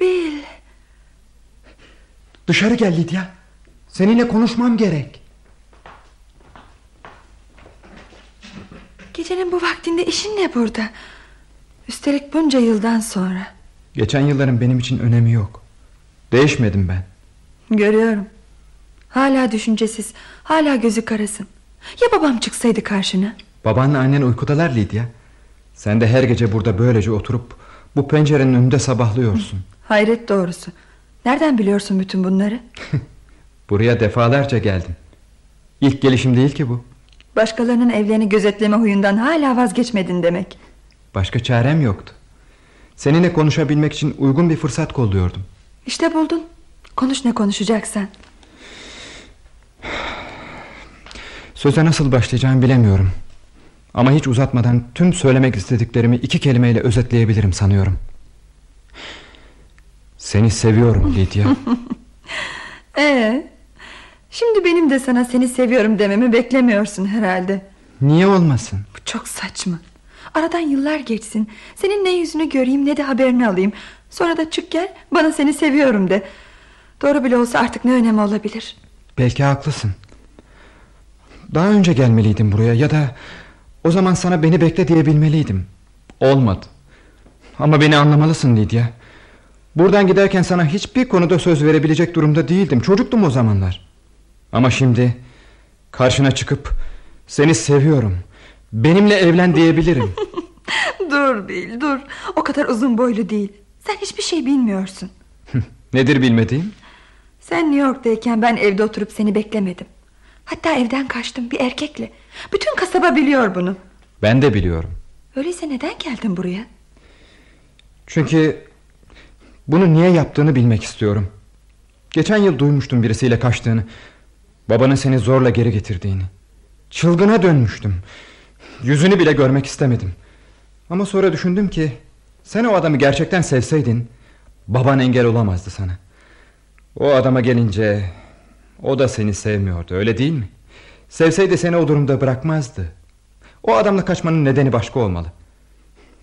Bil. Dışarı gel Lidya. Seninle konuşmam gerek. Gecenin bu vaktinde işin ne burada? Üstelik bunca yıldan sonra. Geçen yılların benim için önemi yok. Değişmedim ben. Görüyorum. Hala düşüncesiz, hala gözü karasın. Ya babam çıksaydı karşına? Babanla annen uykudalar Lidya. Sen de her gece burada böylece oturup bu pencerenin önünde sabahlıyorsun. Hayret doğrusu. Nereden biliyorsun bütün bunları? [laughs] Buraya defalarca geldim. İlk gelişim değil ki bu. Başkalarının evlerini gözetleme huyundan hala vazgeçmedin demek. Başka çarem yoktu. Seninle konuşabilmek için uygun bir fırsat kolluyordum. İşte buldun. Konuş ne konuşacaksan. Söze nasıl başlayacağımı bilemiyorum. Ama hiç uzatmadan tüm söylemek istediklerimi iki kelimeyle özetleyebilirim sanıyorum. Seni seviyorum Lidya. [laughs] Ee, şimdi benim de sana seni seviyorum dememi beklemiyorsun herhalde. Niye olmasın? Bu çok saçma. Aradan yıllar geçsin. Senin ne yüzünü göreyim ne de haberini alayım. Sonra da çık gel bana seni seviyorum de. Doğru bile olsa artık ne önemi olabilir? Belki haklısın. Daha önce gelmeliydim buraya ya da o zaman sana beni bekle diyebilmeliydim. Olmadı. Ama beni anlamalısın Lidya. Buradan giderken sana hiçbir konuda söz verebilecek durumda değildim. Çocuktum o zamanlar. Ama şimdi karşına çıkıp seni seviyorum. Benimle evlen diyebilirim. [laughs] dur Bill dur. O kadar uzun boylu değil. Sen hiçbir şey bilmiyorsun. Nedir bilmediğim? Sen New York'tayken ben evde oturup seni beklemedim. Hatta evden kaçtım bir erkekle. Bütün kasaba biliyor bunu. Ben de biliyorum. Öyleyse neden geldin buraya? Çünkü bunu niye yaptığını bilmek istiyorum. Geçen yıl duymuştum birisiyle kaçtığını. Babanın seni zorla geri getirdiğini. Çılgına dönmüştüm. Yüzünü bile görmek istemedim. Ama sonra düşündüm ki sen o adamı gerçekten sevseydin baban engel olamazdı sana. O adama gelince o da seni sevmiyordu öyle değil mi? Sevseydi seni o durumda bırakmazdı. O adamla kaçmanın nedeni başka olmalı.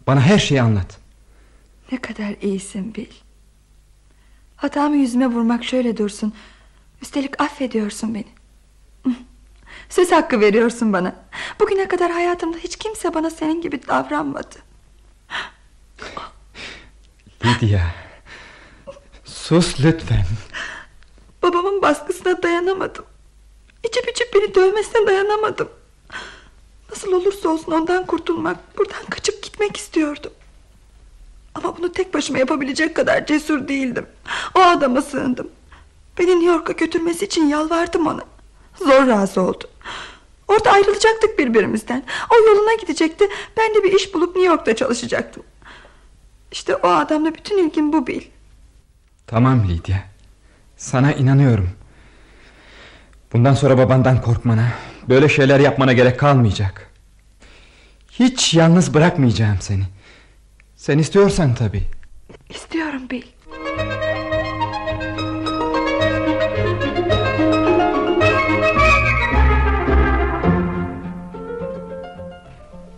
Bana her şeyi anlat. Ne kadar iyisin Bill. Hatamı yüzüme vurmak şöyle dursun. Üstelik affediyorsun beni. Söz hakkı veriyorsun bana. Bugüne kadar hayatımda hiç kimse bana senin gibi davranmadı. Lydia. Sus lütfen. Babamın baskısına dayanamadım. İçip içip beni dövmesine dayanamadım. Nasıl olursa olsun ondan kurtulmak, buradan kaçıp gitmek istiyordum. Ama bunu tek başıma yapabilecek kadar cesur değildim. O adama sığındım. Beni New York'a götürmesi için yalvardım ona. Zor razı oldu. Orada ayrılacaktık birbirimizden. O yoluna gidecekti. Ben de bir iş bulup New York'ta çalışacaktım. İşte o adamla bütün ilgim bu Bill. Tamam Lydia. Sana inanıyorum. Bundan sonra babandan korkmana, böyle şeyler yapmana gerek kalmayacak. Hiç yalnız bırakmayacağım seni. Sen istiyorsan tabii. İstiyorum Bill.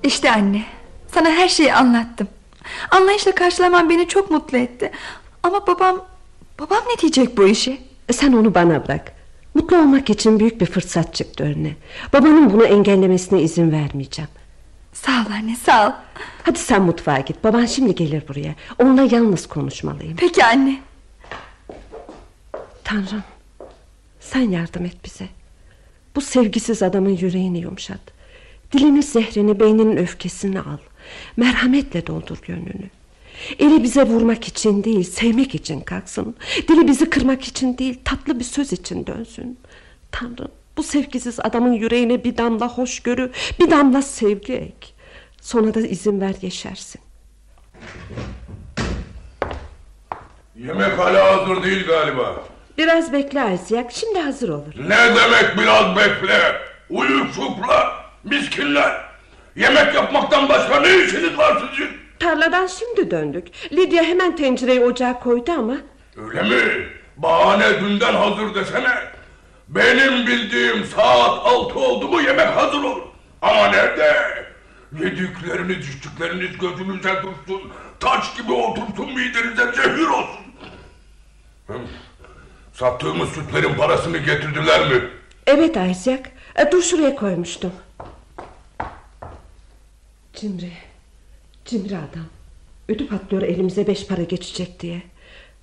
İşte anne. Sana her şeyi anlattım. Anlayışla karşılaman beni çok mutlu etti. Ama babam... Babam ne diyecek bu işi? Sen onu bana bırak. Mutlu olmak için büyük bir fırsat çıktı önüne. Babanın bunu engellemesine izin vermeyeceğim. Sağ ol anne sağ ol. Hadi sen mutfağa git. Baban şimdi gelir buraya. Onunla yalnız konuşmalıyım. Peki anne. Tanrım. Sen yardım et bize. Bu sevgisiz adamın yüreğini yumuşat. Dilinin zehrini beyninin öfkesini al. Merhametle doldur gönlünü. Eli bize vurmak için değil Sevmek için kalksın. Dili bizi kırmak için değil Tatlı bir söz için dönsün. Tanrım bu sevgisiz adamın yüreğine bir damla hoşgörü Bir damla sevgi ek. Sonra da izin ver yeşersin. Yemek hala hazır değil galiba. Biraz bekle Aysiyak şimdi hazır olur. Ne demek biraz bekle? Uyuşuklar, miskinler. Yemek yapmaktan başka ne işiniz var sizin? Tarladan şimdi döndük Lidya hemen tencereyi ocağa koydu ama Öyle mi? Bahane dünden hazır desene. Benim bildiğim saat altı oldu mu yemek hazır olur. Ama nerede? Yedikleriniz içtikleriniz gözünüze dursun. Taş gibi otursun midenize zehir olsun. Hı? Sattığımız sütlerin parasını getirdiler mi? Evet Aysiyak e, Dur şuraya koymuştum Cimri Cimri adam Ödü patlıyor elimize beş para geçecek diye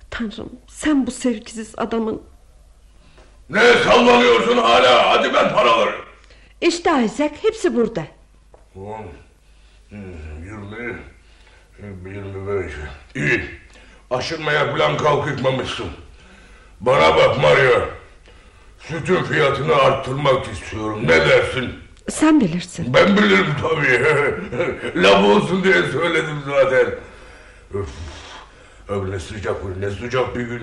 Tanrım sen bu sevgisiz adamın Ne sallanıyorsun hala? Hadi ben paraları. İşte Aysiyak hepsi burada On, yirmi, yirmi beş. İyi. Aşırmaya falan kalkışmamışsın. Bana bak Maria. Sütün fiyatını arttırmak istiyorum. Ne dersin? Sen bilirsin Ben bilirim tabii. [laughs] Laf olsun diye söyledim zaten. Öf. Ne sıcak ne sıcak bir gün.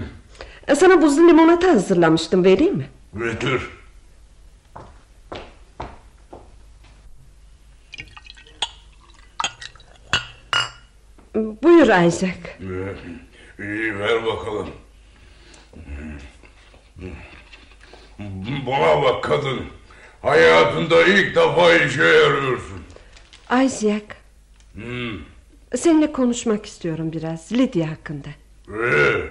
E, Sana buzlu limonata hazırlamıştım vereyim mi? Getir. Buyur Aysiyak İyi ver bakalım. Bana bak kadın. Hayatında ilk defa işe yarıyorsun. Aysiyak Hmm. Seninle konuşmak istiyorum biraz Lidya hakkında Ee,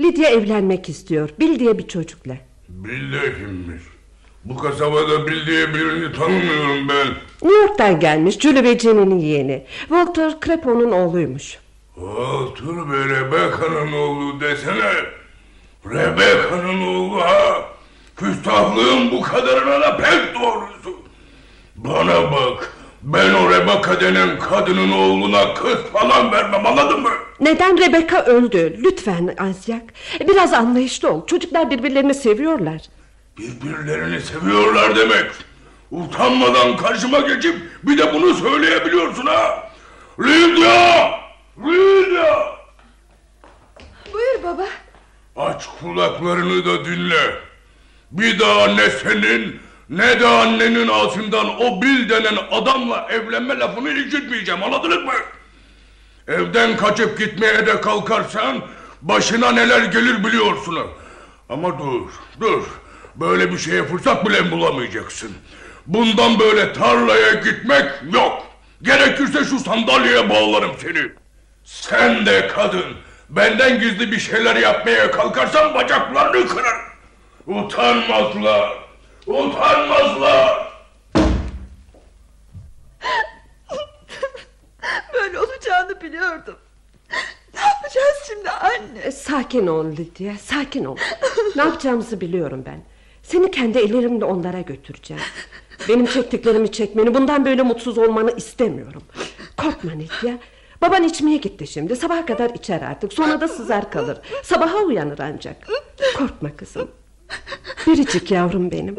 Lidya evlenmek istiyor Bil diye bir çocukla Bil de kimmiş? Bu kasabada bildiği birini tanımıyorum ben. New York'tan gelmiş Julie Jenny'nin yeğeni Walter Crepo'nun oğluymuş Walter ve Rebecca'nın oğlu desene. Rebecca'nın oğlu ha. Küstahlığın bu kadarına da pek doğrusu. Bana bak. Ben o Rebecca denen kadının oğluna kız falan vermem anladın mı? Neden Rebecca öldü lütfen Aysiyak Biraz anlayışlı ol çocuklar birbirlerini seviyorlar Birbirlerini seviyorlar demek. Utanmadan karşıma geçip bir de bunu söyleyebiliyorsun ha. Lydia! Lydia! Buyur baba. Aç kulaklarını da dinle. Bir daha ne senin ne de annenin ağzından o Bil denen adamla evlenme lafını işitmeyeceğim anladınız mı? Evden kaçıp gitmeye de kalkarsan başına neler gelir biliyorsun. Ama dur, dur. Böyle bir şeye fırsat bile bulamayacaksın. Bundan böyle tarlaya gitmek yok. Gerekirse şu sandalyeye bağlarım seni. Sen de kadın. Benden gizli bir şeyler yapmaya kalkarsan bacaklarını kırar. Utanmazlar. Utanmazlar. [laughs] Böyle olacağını biliyordum. Ne yapacağız şimdi anne? E, Sakin ol Lidya sakin ol. Ne yapacağımızı biliyorum ben. Seni kendi ellerimle onlara götüreceğim. Benim çektiklerimi çekmeni Bundan böyle mutsuz olmanı istemiyorum. Korkma Lidya. Baban içmeye gitti şimdi. Sabaha kadar içer artık. Sonra da sızar kalır. Sabaha uyanır ancak. Korkma kızım Biricik yavrum benim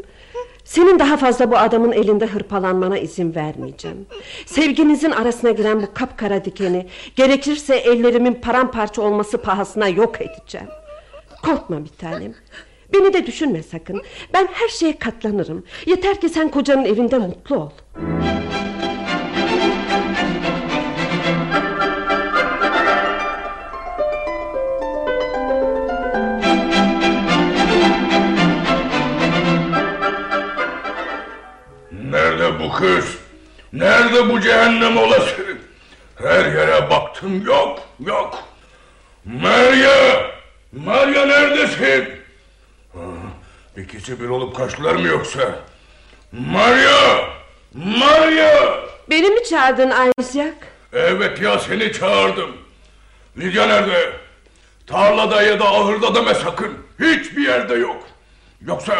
senin daha fazla bu adamın elinde hırpalanmana izin vermeyeceğim. Sevginizin arasına giren bu kapkara dikeni... ...gerekirse ellerimin paramparça olması pahasına yok edeceğim. Korkma bir tanem. Beni de düşünme sakın. Ben her şeye katlanırım. Yeter ki sen kocanın evinde mutlu ol. Kız? Nerede bu cehennem olası? Her yere baktım yok, yok. Maria! Maria neredesin? Ha, İkisi bir olup kaçtılar mı yoksa? Maria! Maria! Beni mi çağırdın Ayşyak? Evet ya seni çağırdım. Lidya nerede? Tarlada ya da ahırda deme sakın. Hiçbir yerde yok. Yoksa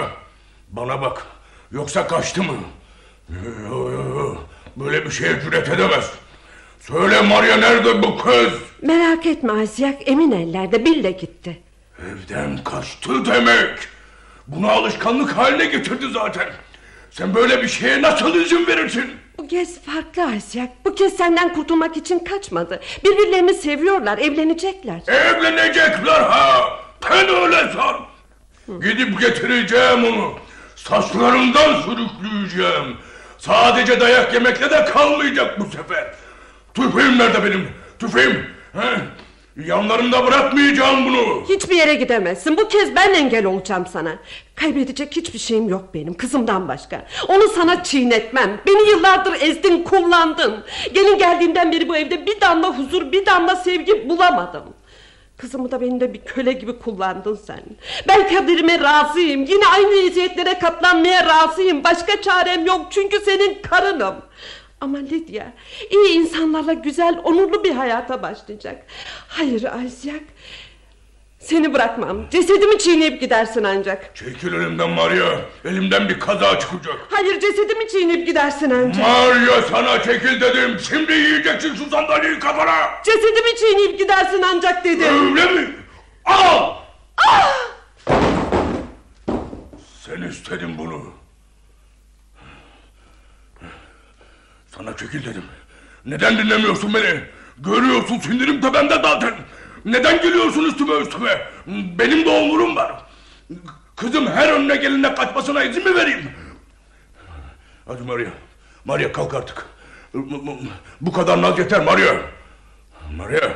bana bak. Yoksa kaçtı mı? Yo, yo, yo. Böyle bir şeye cüret edemez. Söyle Maria nerede bu kız? Merak etme Asyak emin ellerde Bill'le gitti. Evden kaçtı demek. Bunu alışkanlık haline getirdi zaten. Sen böyle bir şeye nasıl izin verirsin? Bu kez farklı Asyak. Bu kez senden kurtulmak için kaçmadı. Birbirlerini seviyorlar, evlenecekler. Evlenecekler ha. Sen öyle san. Gidip getireceğim onu. Saçlarından sürükleyeceğim. Sadece dayak yemekle de kalmayacak bu sefer. Tüfeğim nerede benim? Tüfeğim. Yanlarında bırakmayacağım bunu. Hiçbir yere gidemezsin. Bu kez ben engel olacağım sana. Kaybedecek hiçbir şeyim yok benim kızımdan başka. Onu sana çiğnetmem. Beni yıllardır ezdin, kullandın. Gelin geldiğimden beri bu evde bir damla huzur, bir damla sevgi bulamadım. Kızımı da beni de bir köle gibi kullandın sen. Ben kaderime razıyım. Yine aynı eziyetlere katlanmaya razıyım. Başka çarem yok çünkü senin karınım. Ama Lydia iyi insanlarla güzel onurlu bir hayata başlayacak. Hayır Aysiyak. Seni bırakmam. Cesedimi çiğneyip gidersin ancak. Çekil önümden Maria. Elimden bir kaza çıkacak. Hayır cesedimi çiğneyip gidersin ancak. Maria sana çekil dedim. Şimdi yiyeceksin şu sandalyeyi kafana. Cesedimi çiğneyip gidersin ancak dedim. Öyle mi? Al! Sen istedin bunu. Sana çekil dedim. Neden dinlemiyorsun beni? Görüyorsun sindirim tepemde zaten. Neden geliyorsun üstüme üstüme? Benim de onurum var. Kızım her önüne geline kaçmasına izin mi vereyim? Hadi Maria. Maria kalk artık. Bu kadar naz yeter Maria. Maria.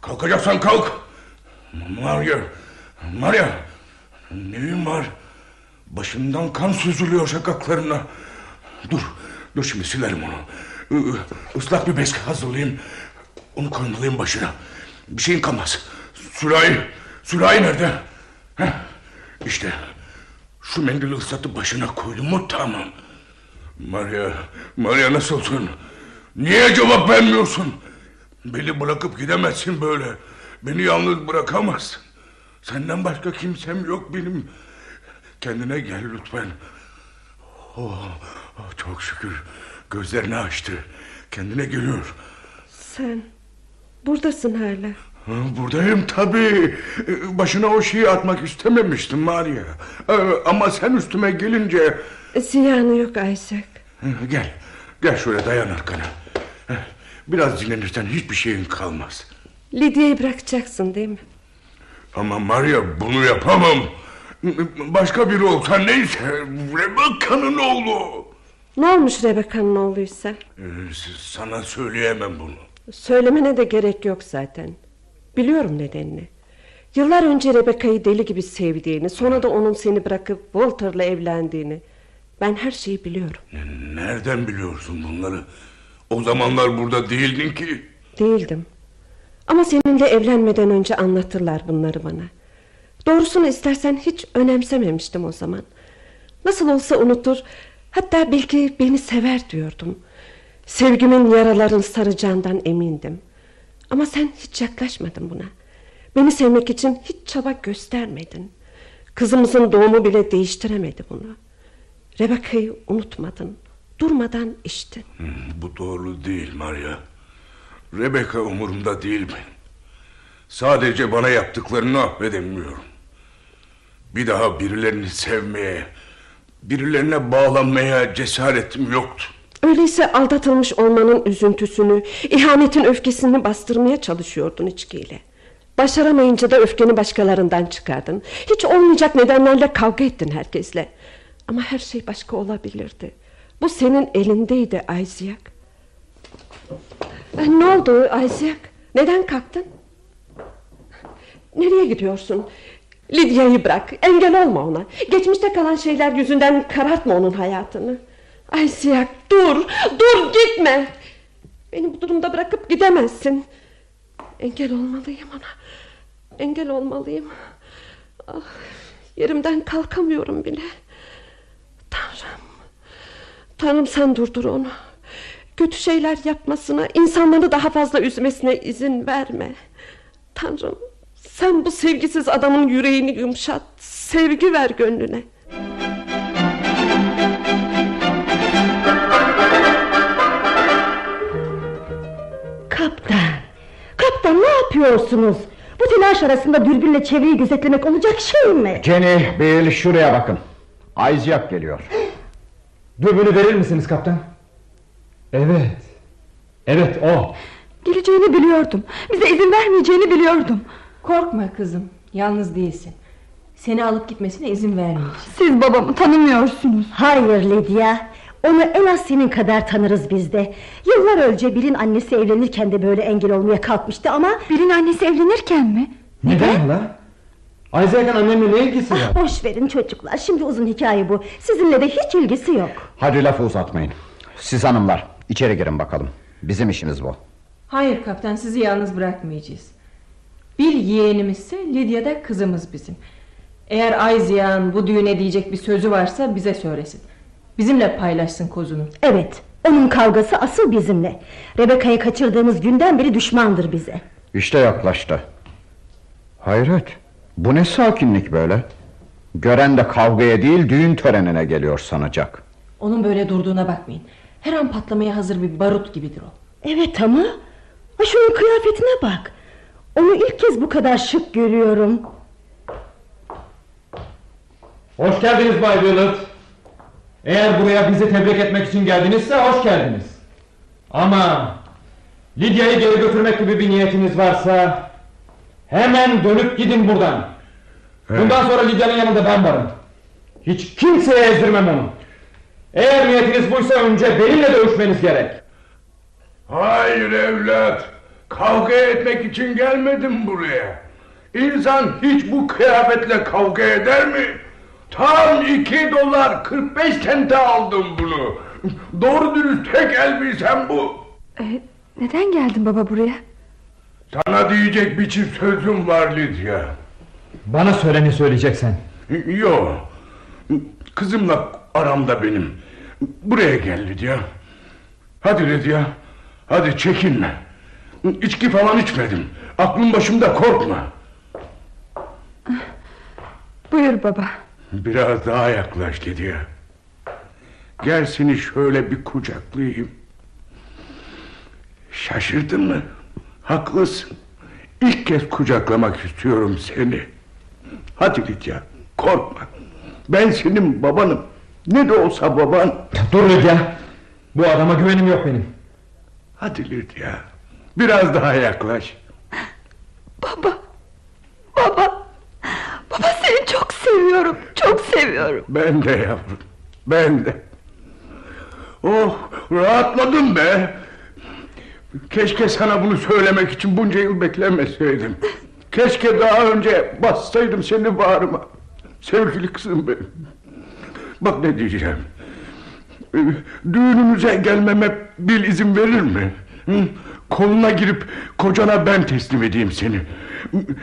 Kalkacaksan kalk. Maria. Maria. Neyin var? Başından kan süzülüyor şakaklarına. Dur. Dur şimdi silerim onu. Islak bir bez hazırlayayım. Onu koymalıyım başına. Bir şeyin kalmaz. Sürahi. Sürahi nerede? Heh. İşte. Şu mendili ıslatıp başına koydum mu tamam. Maria. Maria nasılsın? Niye cevap vermiyorsun? Beni bırakıp gidemezsin böyle. Beni yalnız bırakamazsın. Senden başka kimsem yok benim. Kendine gel lütfen. Oh, oh, çok şükür. Gözlerini açtı. Kendine geliyor. Sen buradasın hala. Buradayım tabii. Başına o şeyi atmak istememiştim Maria. Ee, Ama sen üstüme gelince... Ziyanı yok Isaac. Gel. Gel şöyle dayan arkana. Biraz dinlenirsen hiçbir şeyin kalmaz. Lidya'yı bırakacaksın değil mi? Ama Maria bunu yapamam. Başka biri olsa neyse. Rebecca'nın oğlu. Ne olmuş Rebecca'nın oğluysa? Ee, Sana söyleyemem bunu. Söylemene de gerek yok zaten. Biliyorum nedenini. Yıllar önce Rebecca'yı deli gibi sevdiğini... ...sonra da onun seni bırakıp Walter'la evlendiğini... ...ben her şeyi biliyorum. Nereden biliyorsun bunları? O zamanlar burada değildin ki. Değildim. Ama seninle evlenmeden önce anlatırlar bunları bana. Doğrusunu istersen hiç önemsememiştim o zaman. Nasıl olsa unutur... ...hatta belki beni sever diyordum. Sevgimin yaraların saracağından emindim. Ama sen hiç yaklaşmadın buna. Beni sevmek için hiç çaba göstermedin. Kızımızın doğumu bile değiştiremedi bunu. Rebecca'yı unutmadın. Durmadan içtin. Bu doğru değil Maria. Rebecca umurumda değil benim. Sadece bana yaptıklarını affedemiyorum. Bir daha birilerini sevmeye, birilerine bağlanmaya cesaretim yoktu. Öyleyse aldatılmış olmanın üzüntüsünü, ihanetin öfkesini bastırmaya çalışıyordun içkiyle. Başaramayınca da öfkeni başkalarından çıkardın. Hiç olmayacak nedenlerle kavga ettin herkesle. Ama her şey başka olabilirdi. Bu senin elindeydi Isaac. Ne oldu Isaac? Neden kalktın? Nereye gidiyorsun? Lidya'yı bırak. Engel olma ona. Geçmişte kalan şeyler yüzünden karartma onun hayatını. Isaac dur. Dur gitme. Beni bu durumda bırakıp gidemezsin. Engel olmalıyım ona. Engel olmalıyım. Ah, yerimden kalkamıyorum bile. Tanrım. Tanrım sen durdur onu. Kötü şeyler yapmasına, insanları daha fazla üzmesine izin verme. Tanrım, sen bu sevgisiz adamın yüreğini yumuşat. Sevgi ver gönlüne. Yapıyorsunuz? Bu telaş arasında dürbünle çevreyi gözetlemek olacak şey mi? Jenny, Bill şuraya bakın. Ayzyak geliyor. [gasps] Dürbünü verir misiniz kaptan? Evet. Evet o. Geleceğini biliyordum. Bize izin vermeyeceğini biliyordum. Korkma kızım. Yalnız değilsin. Seni alıp gitmesine izin vermeyeceğim. Siz babamı tanımıyorsunuz. Hayır Lydia. Onu en az senin kadar tanırız biz de. Yıllar önce Bill'in annesi evlenirken de böyle engel olmaya kalkmıştı ama... Bill'in annesi evlenirken mi? Neden hala? Isaac'ın annemle ne ilgisi var? Ah, boş verin çocuklar. Şimdi uzun hikaye bu. Sizinle de hiç ilgisi yok. Hadi lafı uzatmayın. Siz hanımlar içeri girin bakalım. Bizim işimiz bu. Hayır kaptan sizi yalnız bırakmayacağız. Bir yeğenimizse Lydia da kızımız bizim. Eğer Ayzia'nın bu düğüne diyecek bir sözü varsa bize söylesin. Bizimle paylaşsın kozunu. Evet. Onun kavgası asıl bizimle. Rebecca'yı kaçırdığımız günden beri düşmandır bize. İşte yaklaştı. Hayret. Bu ne sakinlik böyle? Gören de kavgaya değil düğün törenine geliyor sanacak. Onun böyle durduğuna bakmayın. Her an patlamaya hazır bir barut gibidir o. Evet ama... Ha şunun kıyafetine bak. Onu ilk kez bu kadar şık görüyorum. Hoş geldiniz Bay Willard. Eğer buraya bizi tebrik etmek için geldinizse hoş geldiniz. Ama Lidya'yı geri götürmek gibi bir niyetiniz varsa hemen dönüp gidin buradan. Bundan sonra Lidya'nın yanında ben varım. Hiç kimseye ezdirmem onu. Eğer niyetiniz buysa önce benimle dövüşmeniz gerek. Hayır evlat. Kavga etmek için gelmedim buraya. İnsan hiç bu kıyafetle kavga eder mi? Tam iki dolar 45 sente aldım bunu. Doğru dürüst tek elbisem bu. Ee, neden geldin baba buraya? Sana diyecek bir çift sözüm var Lidya. Bana söyle ne söyleyeceksen. Yo. Kızımla aramda benim. Buraya gel Lidya. Hadi Lidya. Hadi çekinme. İçki falan içmedim. Aklım başımda korkma. Buyur baba. Biraz daha yaklaş Lidya. Gel seni şöyle bir kucaklayayım. Şaşırdın mı? Haklısın. İlk kez kucaklamak istiyorum seni. Hadi Lidya korkma. Ben senin babanım. Ne de olsa baban. Dur Lidya. Bu adama güvenim yok benim. Hadi Lidya. Biraz daha yaklaş. Baba. Baba. Baba seni çok seviyorum. Çok seviyorum. Ben de yavrum. Ben de. Oh rahatladım be. Keşke sana bunu söylemek için bunca yıl beklemeseydim. Keşke daha önce bassaydım seni bağrıma. Sevgili kızım benim. Bak ne diyeceğim. Düğünümüze gelmeme bir izin verir mi? Hı? Koluna girip kocana ben teslim edeyim seni.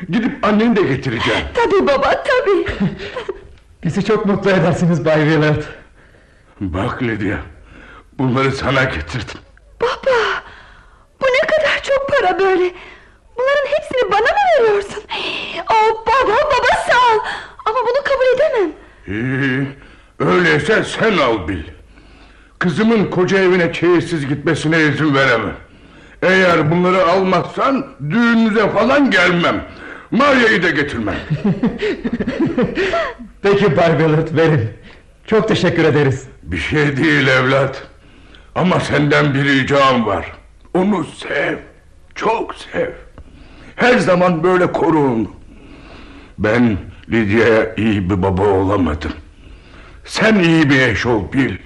Gidip anneni de getireceğim. Tabii baba tabii. [laughs] Bizi çok mutlu edersiniz Bay Willard. Bak Lydia. Bunları sana getirdim. Baba. Bu ne kadar çok para böyle. Bunların hepsini bana mı veriyorsun? Oh baba baba sağ ol. Ama bunu kabul edemem. İyi. Öyleyse sen al bil. Kızımın koca evine çeyizsiz gitmesine izin veremem. Eğer bunları almazsan düğününüze falan gelmem. Maria'yı da getirmem. [laughs] Peki Bay Willard verin. Çok teşekkür ederiz. Bir şey değil evlat. Ama senden bir ricam var. Onu sev. Çok sev. Her zaman böyle koru onu. Ben Lidya'ya iyi bir baba olamadım. Sen iyi bir eş ol bil.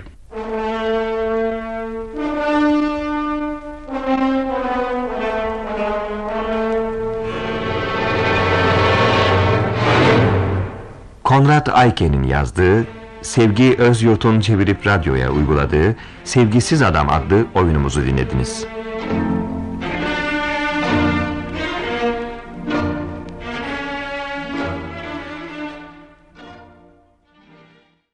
Konrad Ayken'in yazdığı, Sevgi Özyurt'un çevirip radyoya uyguladığı Sevgisiz Adam adlı oyunumuzu dinlediniz.